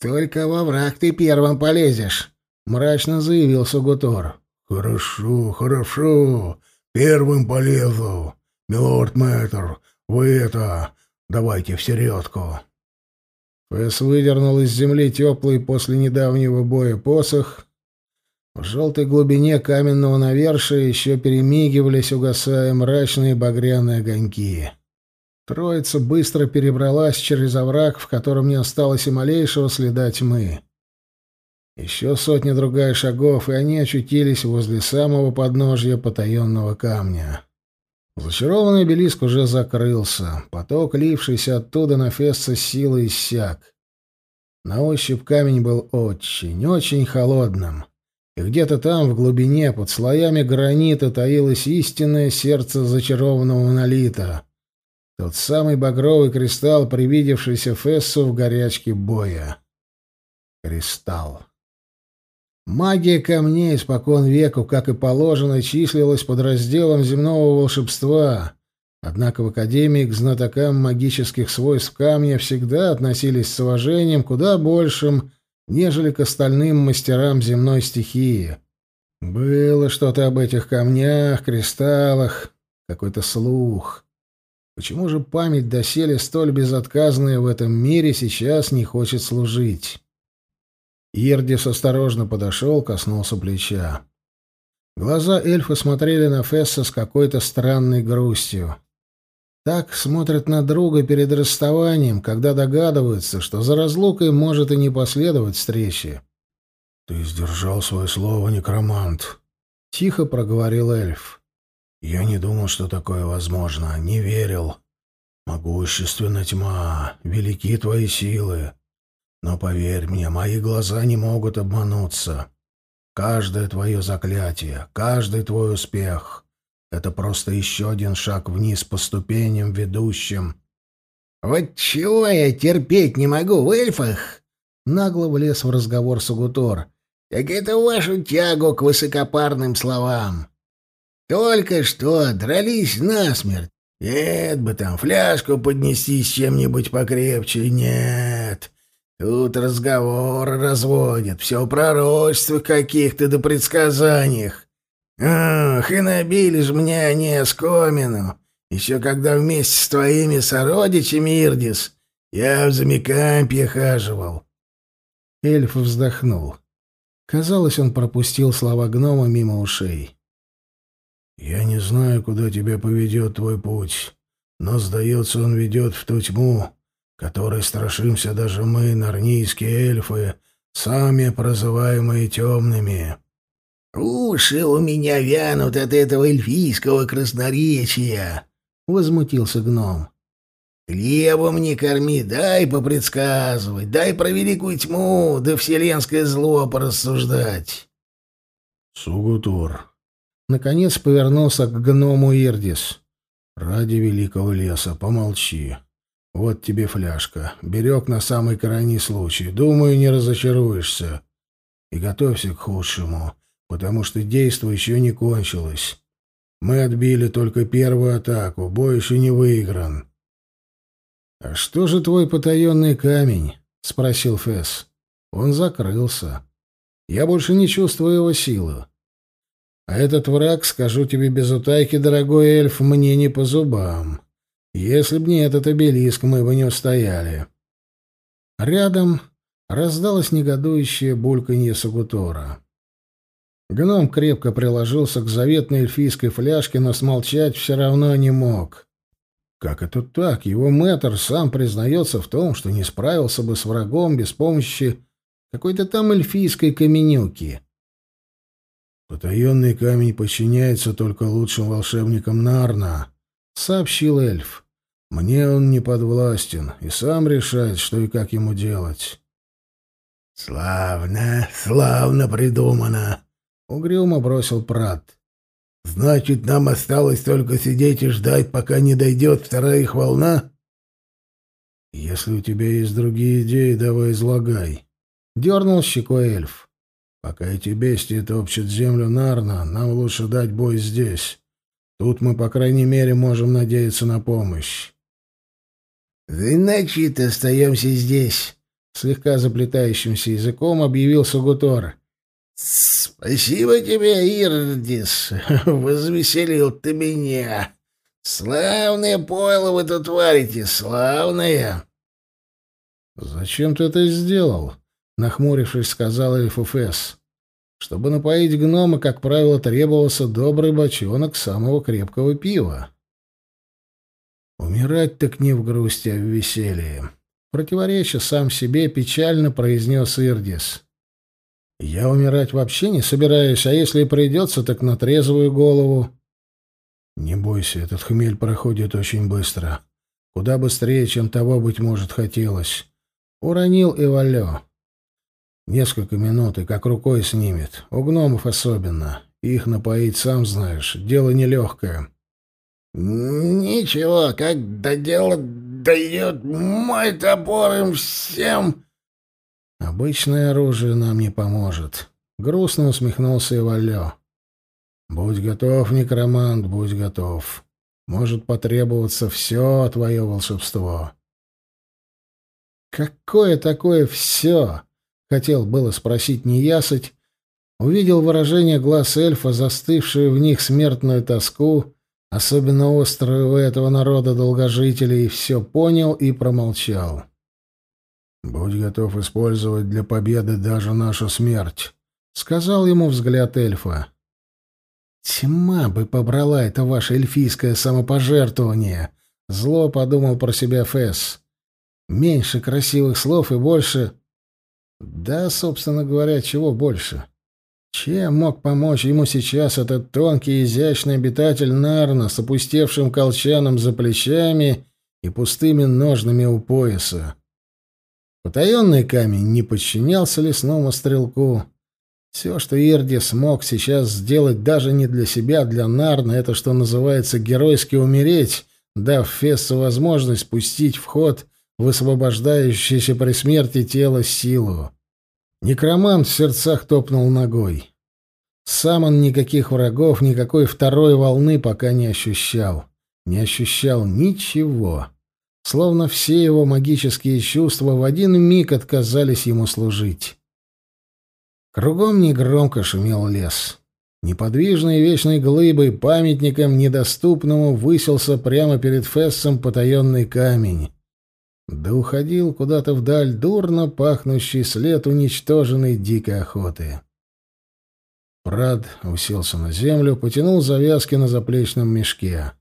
«Только во враг ты первым полезешь!» — мрачно заявил Сугутор. «Хорошо, хорошо, первым полезу!» «Милорд Мэтр, вы это... Давайте в середку». Фэс выдернул из земли теплый после недавнего боя посох. В желтой глубине каменного навершия еще перемигивались, угасая мрачные багряные огоньки. Троица быстро перебралась через овраг, в котором не осталось и малейшего следа тьмы. Еще сотня-другая шагов, и они очутились возле самого подножья потаенного камня. Зачарованный обелиск уже закрылся. Поток, лившийся оттуда на Фесса, силой иссяк. На ощупь камень был очень, очень холодным. И где-то там, в глубине, под слоями гранита, таилось истинное сердце зачарованного монолита. Тот самый багровый кристалл, привидевшийся Фессу в горячке боя. Кристалл. Магия камней испокон веку, как и положено, числилась под разделом земного волшебства. Однако в Академии к знатокам магических свойств камня всегда относились с уважением куда большим, нежели к остальным мастерам земной стихии. Было что-то об этих камнях, кристаллах, какой-то слух. Почему же память доселе столь безотказная в этом мире сейчас не хочет служить? Ирдис осторожно подошел, коснулся плеча. Глаза эльфа смотрели на Фесса с какой-то странной грустью. Так смотрят на друга перед расставанием, когда догадываются, что за разлукой может и не последовать встречи. «Ты сдержал свое слово, некромант», — тихо проговорил эльф. «Я не думал, что такое возможно, не верил. Могущественна тьма, велики твои силы. Но поверь мне, мои глаза не могут обмануться. Каждое твое заклятие, каждый твой успех — это просто еще один шаг вниз по ступеням, ведущим. «Вот чего я терпеть не могу в эльфах?» — нагло влез в разговор Сугутор. «Так это вашу тягу к высокопарным словам. Только что дрались насмерть. Нет бы там фляжку поднести с чем-нибудь покрепче, нет. Тут разговоры разводят, все пророчества каких-то да предсказаниях. Ах, и набили ж мне они оскомину. Еще когда вместе с твоими сородичами, Ирдис, я в Замикампье хаживал. Эльф вздохнул. Казалось, он пропустил слова гнома мимо ушей. «Я не знаю, куда тебя поведет твой путь, но, сдается, он ведет в ту тьму, которой страшимся даже мы, нарнийские эльфы, сами прозываемые темными. «Уши у меня вянут от этого эльфийского красноречия», — возмутился гном. Хлебом не корми, дай попредсказывать, дай про великую тьму, да вселенское зло порассуждать. Сугутур. Наконец повернулся к гному Ирдис. Ради великого леса, помолчи. Вот тебе фляжка. Берег на самый крайний случай. Думаю, не разочаруешься. И готовься к худшему, потому что действо еще не кончилось. Мы отбили только первую атаку, бой еще не выигран. «А что же твой потаенный камень?» — спросил Фесс. «Он закрылся. Я больше не чувствую его силы. А этот враг, скажу тебе без утайки, дорогой эльф, мне не по зубам. Если б не этот обелиск, мы бы не устояли». Рядом раздалось негодующее бульканье Сагутора. Гном крепко приложился к заветной эльфийской фляжке, но смолчать все равно не мог. Как это так? Его мэтр сам признается в том, что не справился бы с врагом без помощи какой-то там эльфийской каменюки. «Потаенный камень подчиняется только лучшим волшебникам Нарна», — сообщил эльф. «Мне он не подвластен и сам решает, что и как ему делать». «Славно, славно придумано», — угрюмо бросил Прат. Значит, нам осталось только сидеть и ждать, пока не дойдет вторая их волна? Если у тебя есть другие идеи, давай излагай. Дернул щекой эльф. Пока эти бестии топчут землю Нарна, нам лучше дать бой здесь. Тут мы, по крайней мере, можем надеяться на помощь. «Значит, остаемся здесь», — слегка заплетающимся языком объявил Сугутор. «Спасибо тебе, Ирдис, возвеселил ты меня. Славное пойло вы тут варите, славное!» «Зачем ты это сделал?» — нахмурившись, сказал Эльфуфес. «Чтобы напоить гнома, как правило, требовался добрый бочонок самого крепкого пива». «Умирать так не в грусти, а в веселье», — противореча сам себе, печально произнес Ирдис. Я умирать вообще не собираюсь, а если и придется, так на трезвую голову. Не бойся, этот хмель проходит очень быстро. Куда быстрее, чем того, быть может, хотелось. Уронил и валё. Несколько минут, и как рукой снимет. У гномов особенно. Их напоить, сам знаешь, дело нелегкое. «Ничего, как до дела дойдет мой топор им всем...» Обычное оружие нам не поможет. Грустно усмехнулся Ивалё. Будь готов, некромант, будь готов. Может потребоваться все твое волшебство. Какое такое все? Хотел было спросить неясыть, увидел выражение глаз эльфа, застывшее в них смертную тоску, особенно острую у этого народа долгожителей, все понял и промолчал. «Будь готов использовать для победы даже нашу смерть», — сказал ему взгляд эльфа. «Тьма бы побрала это ваше эльфийское самопожертвование», — зло подумал про себя Фесс. «Меньше красивых слов и больше...» «Да, собственно говоря, чего больше?» Чем мог помочь ему сейчас этот тонкий и изящный обитатель Нарна с опустевшим колчаном за плечами и пустыми ножными у пояса? Потаенный камень не подчинялся лесному стрелку. Все, что Ирди смог сейчас сделать даже не для себя, а для Нарна, это, что называется, геройски умереть, дав Фессу возможность пустить в ход высвобождающееся при смерти тело силу. Некромант в сердцах топнул ногой. Сам он никаких врагов, никакой второй волны пока не ощущал. Не ощущал ничего словно все его магические чувства в один миг отказались ему служить. Кругом негромко шумел лес. Неподвижной вечной глыбой, памятником недоступному, высился прямо перед Фессом потаенный камень. Да уходил куда-то вдаль дурно пахнущий след уничтоженной дикой охоты. Прад уселся на землю, потянул завязки на заплечном мешке.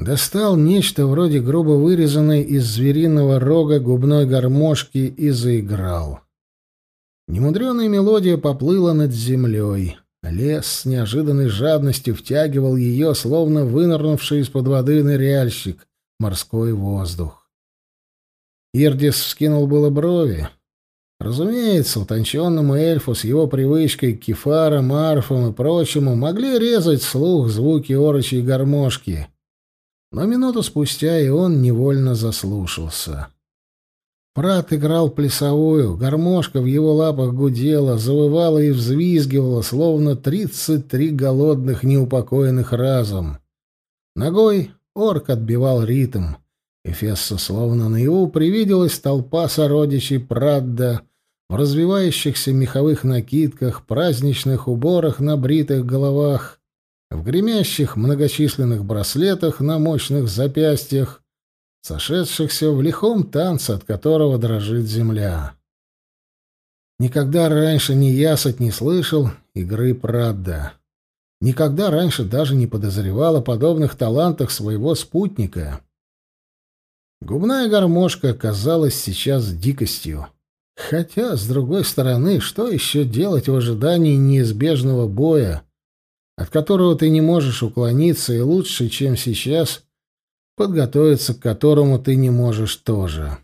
Достал нечто вроде грубо вырезанной из звериного рога губной гармошки и заиграл. Немудреная мелодия поплыла над землей. Лес с неожиданной жадностью втягивал ее, словно вынырнувший из-под воды ныряльщик, морской воздух. Ирдис вскинул было брови. Разумеется, утонченному эльфу с его привычкой к кефарам, арфам и прочему могли резать слух звуки орочей гармошки. Но минуту спустя и он невольно заслушался. Прат играл плясовую, гармошка в его лапах гудела, завывала и взвизгивала, словно тридцать три голодных неупокоенных разом. Ногой орк отбивал ритм. Эфессу словно наяву привиделась толпа сородичей Прадда в развивающихся меховых накидках, праздничных уборах на бритых головах, в гремящих многочисленных браслетах на мощных запястьях, сошедшихся в лихом танце, от которого дрожит земля. Никогда раньше ни ясать не слышал игры Прадда. Никогда раньше даже не подозревал о подобных талантах своего спутника. Губная гармошка казалась сейчас дикостью. Хотя, с другой стороны, что еще делать в ожидании неизбежного боя, от которого ты не можешь уклониться, и лучше, чем сейчас, подготовиться к которому ты не можешь тоже.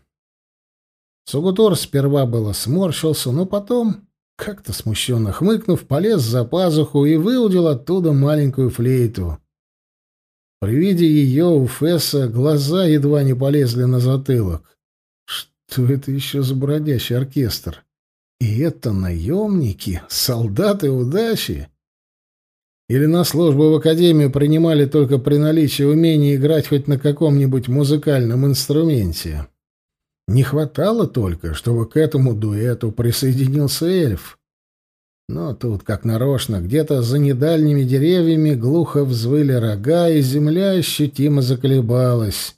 Сугутор сперва было сморщился, но потом, как-то смущенно хмыкнув, полез за пазуху и выудил оттуда маленькую флейту. При виде ее у Фесса глаза едва не полезли на затылок. Что это еще за бродящий оркестр? И это наемники, солдаты удачи? Или на службу в академию принимали только при наличии умения играть хоть на каком-нибудь музыкальном инструменте? Не хватало только, чтобы к этому дуэту присоединился эльф. Но тут, как нарочно, где-то за недальними деревьями глухо взвыли рога, и земля ощутимо заколебалась.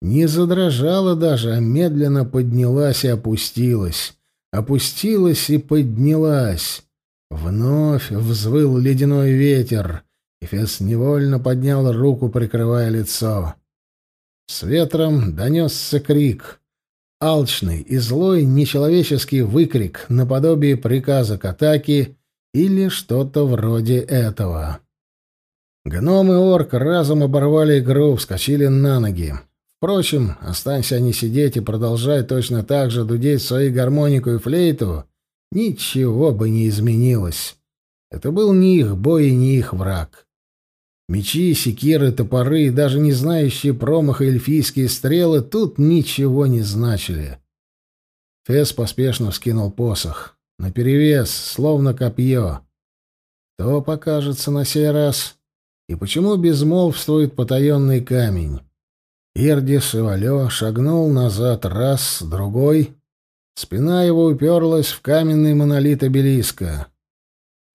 Не задрожала даже, а медленно поднялась и опустилась. Опустилась и поднялась. Вновь взвыл ледяной ветер. Эфес невольно поднял руку, прикрывая лицо. С ветром донесся крик. Алчный и злой нечеловеческий выкрик наподобие приказа к атаке или что-то вроде этого. Гном и орк разом оборвали игру, вскочили на ноги. Впрочем, останься они сидеть и продолжать точно так же дудеть свои гармонику и флейту, ничего бы не изменилось. Это был не их бой и не их враг. Мечи, секиры, топоры и даже не знающие промаха эльфийские стрелы тут ничего не значили. Фес поспешно вскинул посох. Наперевес, словно копье. Кто покажется на сей раз? И почему безмолвствует потаенный камень? Ирдис Ивалё шагнул назад раз, другой. Спина его уперлась в каменный монолит обелиска.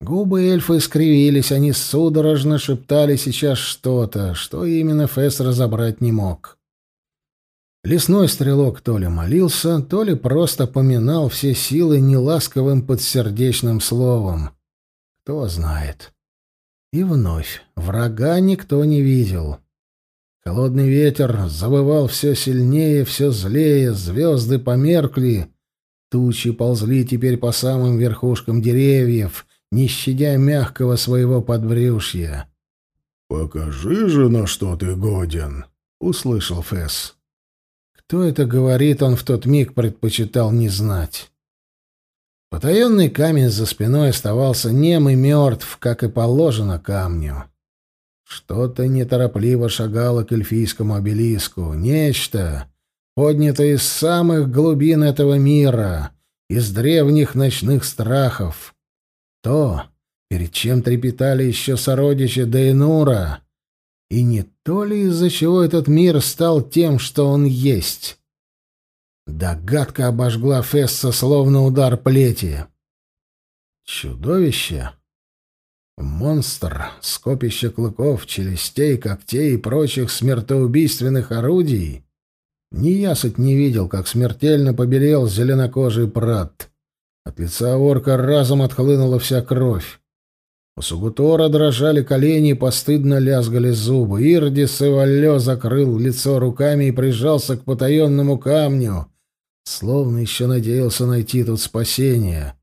Губы эльфа искривились, они судорожно шептали сейчас что-то, что именно Фесс разобрать не мог. Лесной стрелок то ли молился, то ли просто поминал все силы неласковым подсердечным словом. Кто знает. И вновь врага никто не видел. Холодный ветер завывал все сильнее, все злее, звезды померкли. Тучи ползли теперь по самым верхушкам деревьев, не щадя мягкого своего подбрюшья. «Покажи же, на что ты годен», — услышал Фесс. Кто это говорит, он в тот миг предпочитал не знать. Потаенный камень за спиной оставался нем и мертв, как и положено камню. Что-то неторопливо шагало к эльфийскому обелиску. Нечто, поднятое из самых глубин этого мира, из древних ночных страхов. То, перед чем трепетали еще сородичи Дейнура. И не то ли из-за чего этот мир стал тем, что он есть. Догадка обожгла Фесса, словно удар плети. Чудовище Монстр, скопище клыков, челюстей, когтей и прочих смертоубийственных орудий. Ни ясыть не видел, как смертельно побелел зеленокожий прат. От лица орка разом отхлынула вся кровь. У Сугутора дрожали колени и постыдно лязгали зубы. Ирдис Ивалё закрыл лицо руками и прижался к потаенному камню, словно еще надеялся найти тут спасение.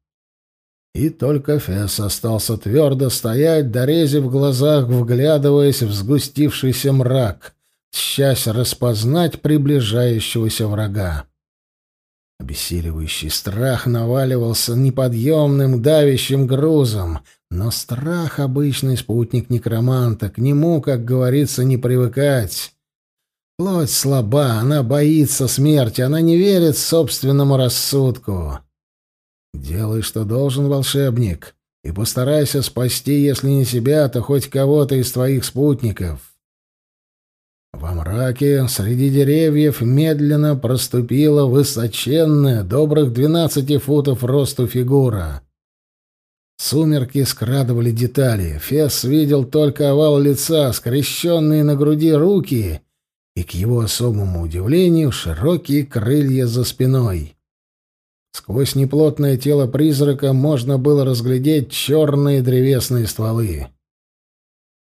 И только Фесс остался твердо стоять, дорезив глазах, вглядываясь в сгустившийся мрак, счастье распознать приближающегося врага. Обессиливающий страх наваливался неподъемным давящим грузом, но страх — обычный спутник некроманта, к нему, как говорится, не привыкать. Плоть слаба, она боится смерти, она не верит собственному рассудку. Делай, что должен, волшебник, и постарайся спасти, если не себя, то хоть кого-то из твоих спутников. Во мраке среди деревьев медленно проступила высоченная, добрых двенадцати футов росту фигура. Сумерки скрадывали детали. Фес видел только овал лица, скрещенные на груди руки и, к его особому удивлению, широкие крылья за спиной. Сквозь неплотное тело призрака можно было разглядеть черные древесные стволы.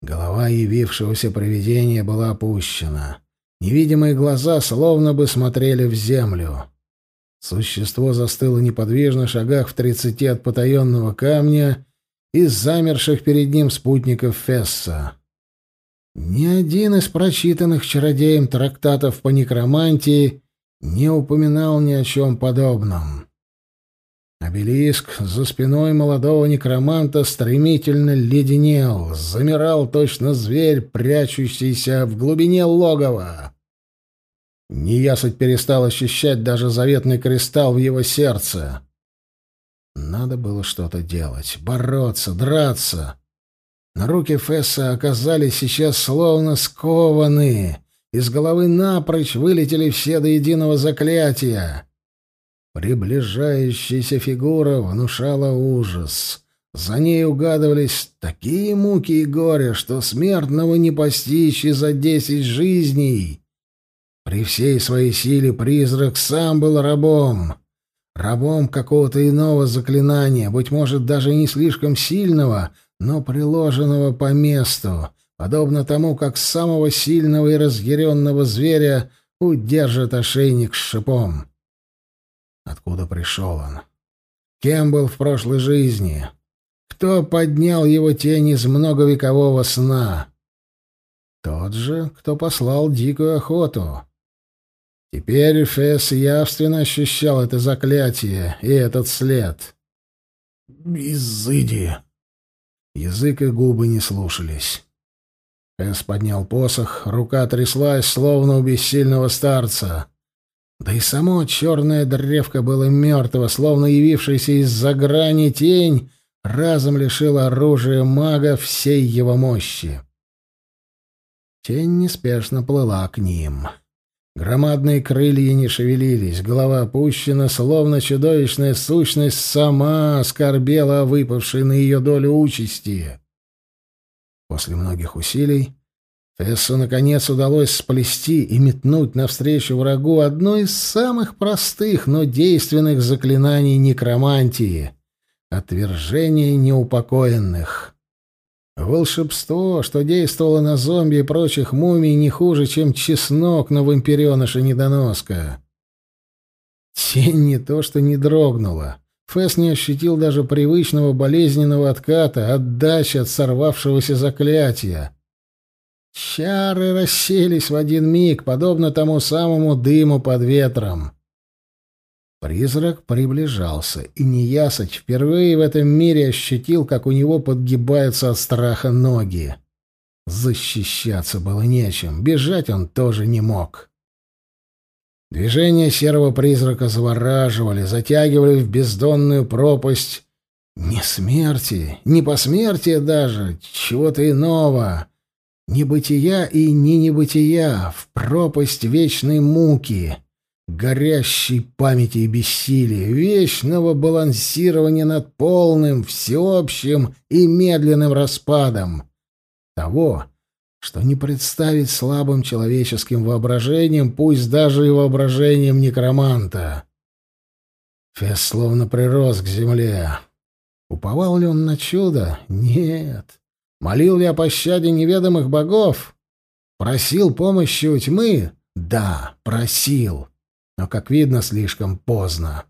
Голова явившегося привидения была опущена. Невидимые глаза словно бы смотрели в землю. Существо застыло неподвижно в шагах в тридцати от потаенного камня из замерших перед ним спутников Фесса. Ни один из прочитанных чародеем трактатов по некромантии не упоминал ни о чем подобном. Обелиск за спиной молодого некроманта стремительно леденел, замирал точно зверь, прячущийся в глубине логова. Неясыть перестал ощущать даже заветный кристалл в его сердце. Надо было что-то делать, бороться, драться. На руки Фесса оказались сейчас словно скованные. Из головы напрочь вылетели все до единого заклятия. Приближающаяся фигура внушала ужас. За ней угадывались такие муки и горе, что смертного не постичь и за десять жизней. При всей своей силе призрак сам был рабом. Рабом какого-то иного заклинания, быть может, даже не слишком сильного, но приложенного по месту, подобно тому, как самого сильного и разъяренного зверя удержит ошейник с шипом. Откуда пришел он? Кем был в прошлой жизни? Кто поднял его тень из многовекового сна? Тот же, кто послал дикую охоту. Теперь Фесс явственно ощущал это заклятие и этот след. «Изыди!» Язык и губы не слушались. Фесс поднял посох, рука тряслась, словно у бессильного старца. Да и само черное древко было мертво, словно явившаяся из-за грани тень, разом лишила оружия мага всей его мощи. Тень неспешно плыла к ним. Громадные крылья не шевелились, голова опущена, словно чудовищная сущность сама скорбела о выпавшей на ее долю участи. После многих усилий Фессу, наконец, удалось сплести и метнуть навстречу врагу одно из самых простых, но действенных заклинаний некромантии — отвержение неупокоенных. Волшебство, что действовало на зомби и прочих мумий не хуже, чем чеснок на вампиреныша недоноска. Тень не то что не дрогнула. Фесс не ощутил даже привычного болезненного отката, отдачи от сорвавшегося заклятия. Чары расселись в один миг, подобно тому самому дыму под ветром. Призрак приближался, и неясыть впервые в этом мире ощутил, как у него подгибаются от страха ноги. Защищаться было нечем, бежать он тоже не мог. Движения серого призрака завораживали, затягивали в бездонную пропасть не смерти, не посмертия даже, чего-то иного — Небытия и не небытия в пропасть вечной муки, горящей памяти и бессилия, вечного балансирования над полным, всеобщим и медленным распадом. Того, что не представить слабым человеческим воображением, пусть даже и воображением некроманта. Фес словно прирос к земле. Уповал ли он на чудо? Нет. Молил ли о пощаде неведомых богов? Просил помощи у тьмы? Да, просил. Но, как видно, слишком поздно.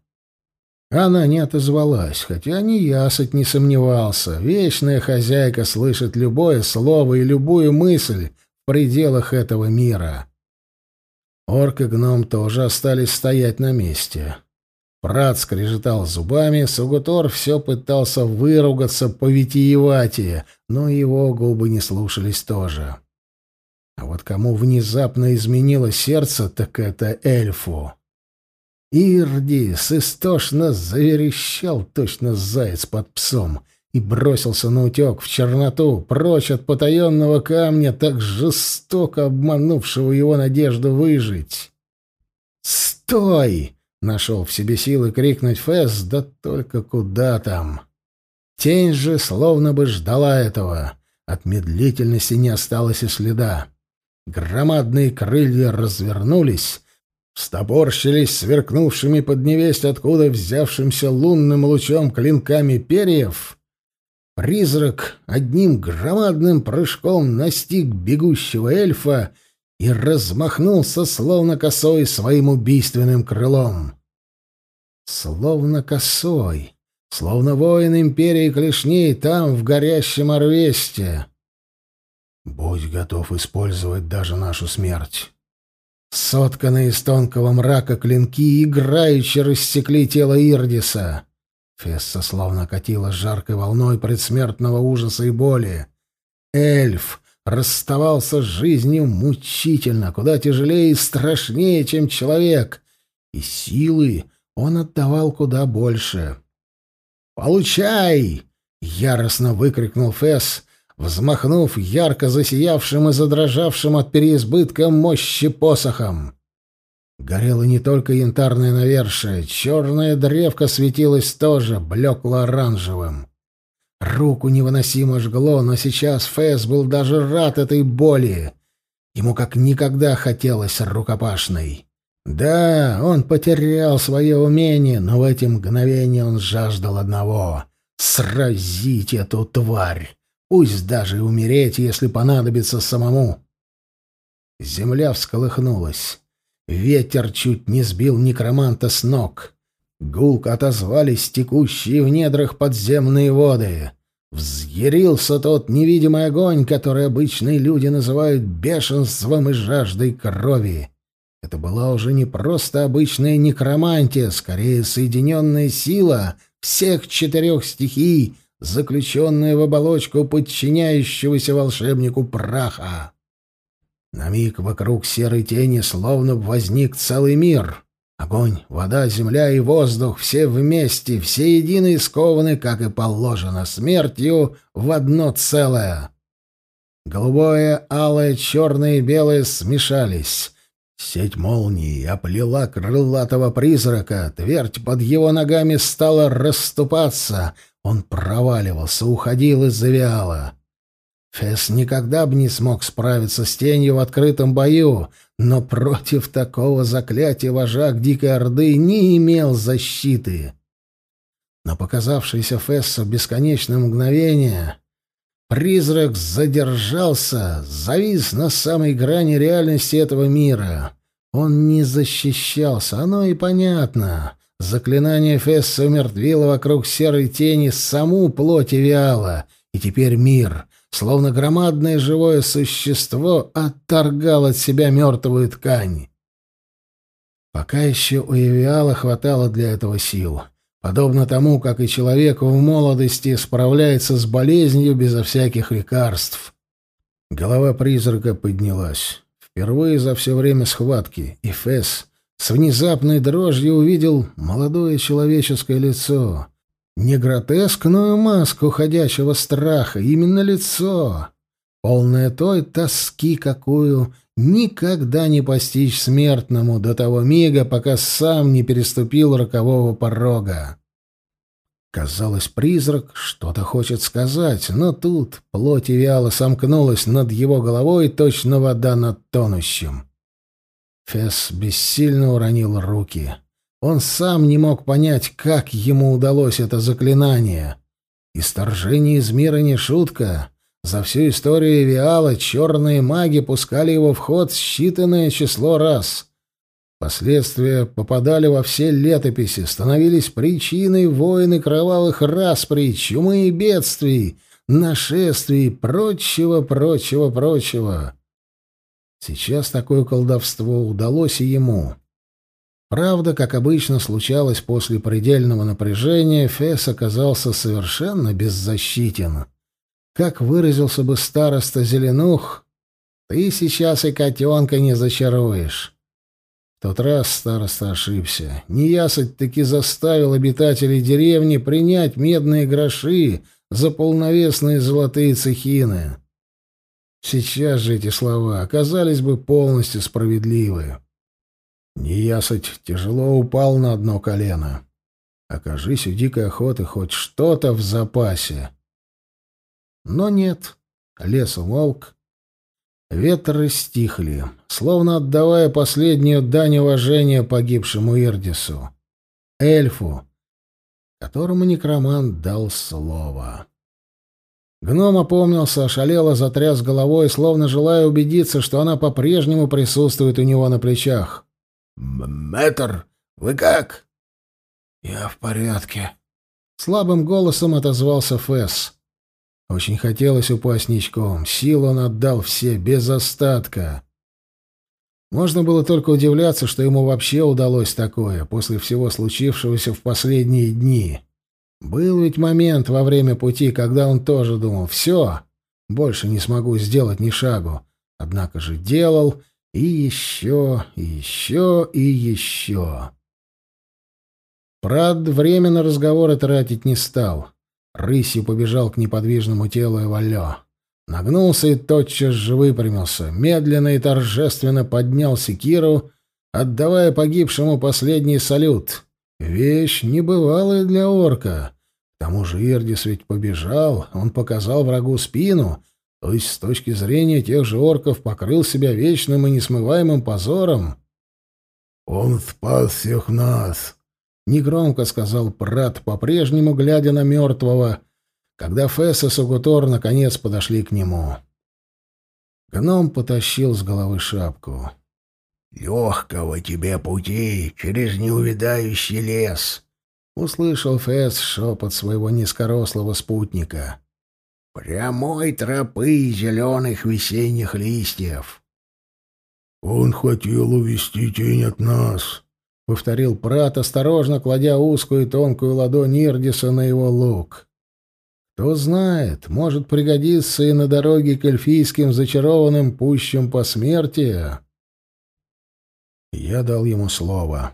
Она не отозвалась, хотя ни ясать не сомневался. Вечная хозяйка слышит любое слово и любую мысль в пределах этого мира. Орк и гном тоже остались стоять на месте. Прат скрежетал зубами, Сугутор все пытался выругаться по витиеватие, но его губы не слушались тоже. А вот кому внезапно изменило сердце, так это эльфу. Ирдис истошно заверещал, точно заяц под псом, и бросился на утек в черноту, прочь от потаенного камня, так жестоко обманувшего его надежду выжить. «Стой!» — нашел в себе силы крикнуть Фэс, да только куда там. Тень же словно бы ждала этого. От медлительности не осталось и следа. Громадные крылья развернулись, стопорщились сверкнувшими под невесть откуда взявшимся лунным лучом клинками перьев. Призрак одним громадным прыжком настиг бегущего эльфа и размахнулся, словно косой, своим убийственным крылом. Словно косой, словно воин империи клешней там, в горящем Орвесте. Будь готов использовать даже нашу смерть. Сотканные из тонкого мрака клинки играючи рассекли тело Ирдиса. Фесса словно катила жаркой волной предсмертного ужаса и боли. Эльф расставался с жизнью мучительно, куда тяжелее и страшнее, чем человек, и силы он отдавал куда больше. «Получай!» — яростно выкрикнул Фесс, взмахнув ярко засиявшим и задрожавшим от переизбытка мощи посохом. Горело не только янтарное навершие, черная древка светилась тоже, блекло-оранжевым. Руку невыносимо жгло, но сейчас Фэс был даже рад этой боли. Ему как никогда хотелось рукопашной. Да, он потерял свое умение, но в эти мгновения он жаждал одного — сразить эту тварь. Пусть даже и умереть, если понадобится самому. Земля всколыхнулась. Ветер чуть не сбил некроманта с ног. Гулко отозвались текущие в недрах подземные воды. Взъярился тот невидимый огонь, который обычные люди называют бешенством и жаждой крови. Это была уже не просто обычная некромантия, скорее соединенная сила всех четырех стихий — заключенная в оболочку подчиняющегося волшебнику праха. На миг вокруг серой тени словно возник целый мир. Огонь, вода, земля и воздух — все вместе, все едино скованы, как и положено, смертью в одно целое. Голубое, алое, черное и белое смешались. Сеть молнии оплела крылатого призрака, твердь под его ногами стала расступаться, он проваливался, уходил и завиало. Фесс никогда бы не смог справиться с тенью в открытом бою, но против такого заклятия вожак Дикой Орды не имел защиты. Но показавшееся Фессу бесконечное мгновение, призрак задержался, завис на самой грани реальности этого мира. Он не защищался, оно и понятно. Заклинание Фесса умертвило вокруг серой тени саму плоть Эвиала, и теперь мир, словно громадное живое существо, отторгал от себя мертвую ткань. Пока еще у Эвиала хватало для этого сил, подобно тому, как и человек в молодости справляется с болезнью безо всяких лекарств. Голова призрака поднялась. Впервые за все время схватки, и Фесс с внезапной дрожью увидел молодое человеческое лицо. Не гротескную маску ходячего страха, именно лицо, полное той тоски, какую никогда не постичь смертному до того мига, пока сам не переступил рокового порога. Казалось, призрак что-то хочет сказать, но тут плоть вяло сомкнулась над его головой, точно вода над тонущим. Фесс бессильно уронил руки. Он сам не мог понять, как ему удалось это заклинание. Исторжение из мира не шутка. За всю историю Эвиала черные маги пускали его в ход считанное число раз. Последствия попадали во все летописи, становились причиной войн и кровавых расприй, чумы и бедствий, нашествий, прочего, прочего, прочего. Сейчас такое колдовство удалось и ему. Правда, как обычно случалось после предельного напряжения, Фесс оказался совершенно беззащитен. Как выразился бы староста Зеленух, «Ты сейчас и котенка не зачаруешь». В тот раз староста ошибся. Неясыть таки заставил обитателей деревни принять медные гроши за полновесные золотые цехины. Сейчас же эти слова оказались бы полностью справедливы. Неясыть тяжело упал на одно колено. Окажись у дикой охоты хоть что-то в запасе. Но нет, лес умолк, ветры стихли, словно отдавая последнюю дань уважения погибшему Ирдису, эльфу, которому некромант дал слово. Гном опомнился, ошалело, затряс головой, словно желая убедиться, что она по-прежнему присутствует у него на плечах. «Мэтр, вы как?» «Я в порядке», — слабым голосом отозвался Фесс. Очень хотелось упасть ничком. Сил он отдал все, без остатка. Можно было только удивляться, что ему вообще удалось такое, после всего случившегося в последние дни. Был ведь момент во время пути, когда он тоже думал «все, больше не смогу сделать ни шагу». Однако же делал и еще, и еще, и еще. Прад время на разговоры тратить не стал. Рысью побежал к неподвижному телу Эвалё. Нагнулся и тотчас же выпрямился, медленно и торжественно поднял секиру, отдавая погибшему последний салют. Вещь небывалая для орка. К тому же Ирдис ведь побежал, он показал врагу спину, то есть с точки зрения тех же орков покрыл себя вечным и несмываемым позором. «Он спас всех нас», — негромко сказал Прат, по-прежнему глядя на мертвого, когда Фесс и Сугутор наконец подошли к нему. Гном потащил с головы шапку. «Легкого тебе пути через неувядающий лес», — услышал Фесс шепот своего низкорослого спутника. Прямой тропы зеленых весенних листьев. «Он хотел увести тень от нас», — повторил Прат, осторожно кладя узкую тонкую ладонь Ирдиса на его лук. «Кто знает, может пригодиться и на дороге к эльфийским зачарованным пущам по смерти». Я дал ему слово.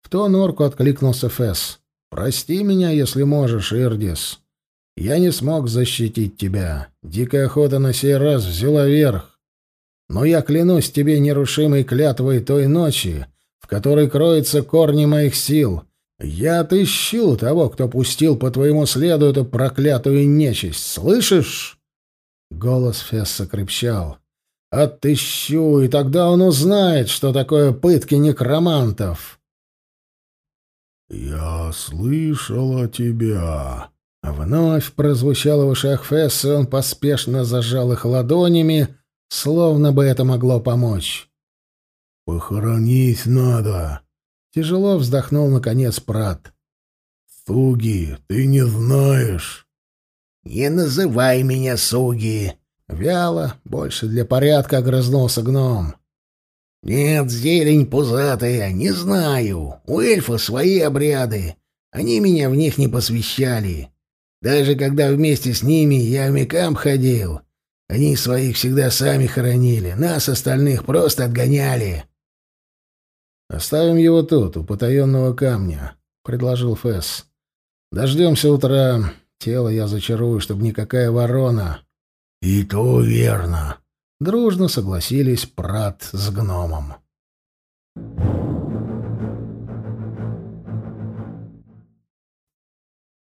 В ту норку откликнулся Фесс. «Прости меня, если можешь, Ирдис». Я не смог защитить тебя. Дикая охота на сей раз взяла верх. Но я клянусь тебе нерушимой клятвой той ночи, в которой кроются корни моих сил. Я отыщу того, кто пустил по твоему следу эту проклятую нечисть. Слышишь?» Голос Фесса крепчал. «Отыщу, и тогда он узнает, что такое пытки некромантов». «Я слышал о тебя», Вновь прозвучало в ушах Фесса, и он поспешно зажал их ладонями, словно бы это могло помочь. «Похоронить надо!» Тяжело вздохнул, наконец, Прат. «Суги, ты не знаешь!» «Не называй меня Суги!» Вяло, больше для порядка огрызнулся гном. «Нет, зелень пузатая, не знаю. У эльфа свои обряды. Они меня в них не посвящали. Даже когда вместе с ними я в Мекам ходил, они своих всегда сами хоронили, нас остальных просто отгоняли. «Оставим его тут, у потаенного камня», — предложил Фесс. «Дождемся утра. Тело я зачарую, чтобы никакая ворона». «И то верно», — дружно согласились Прат с гномом. Thank you.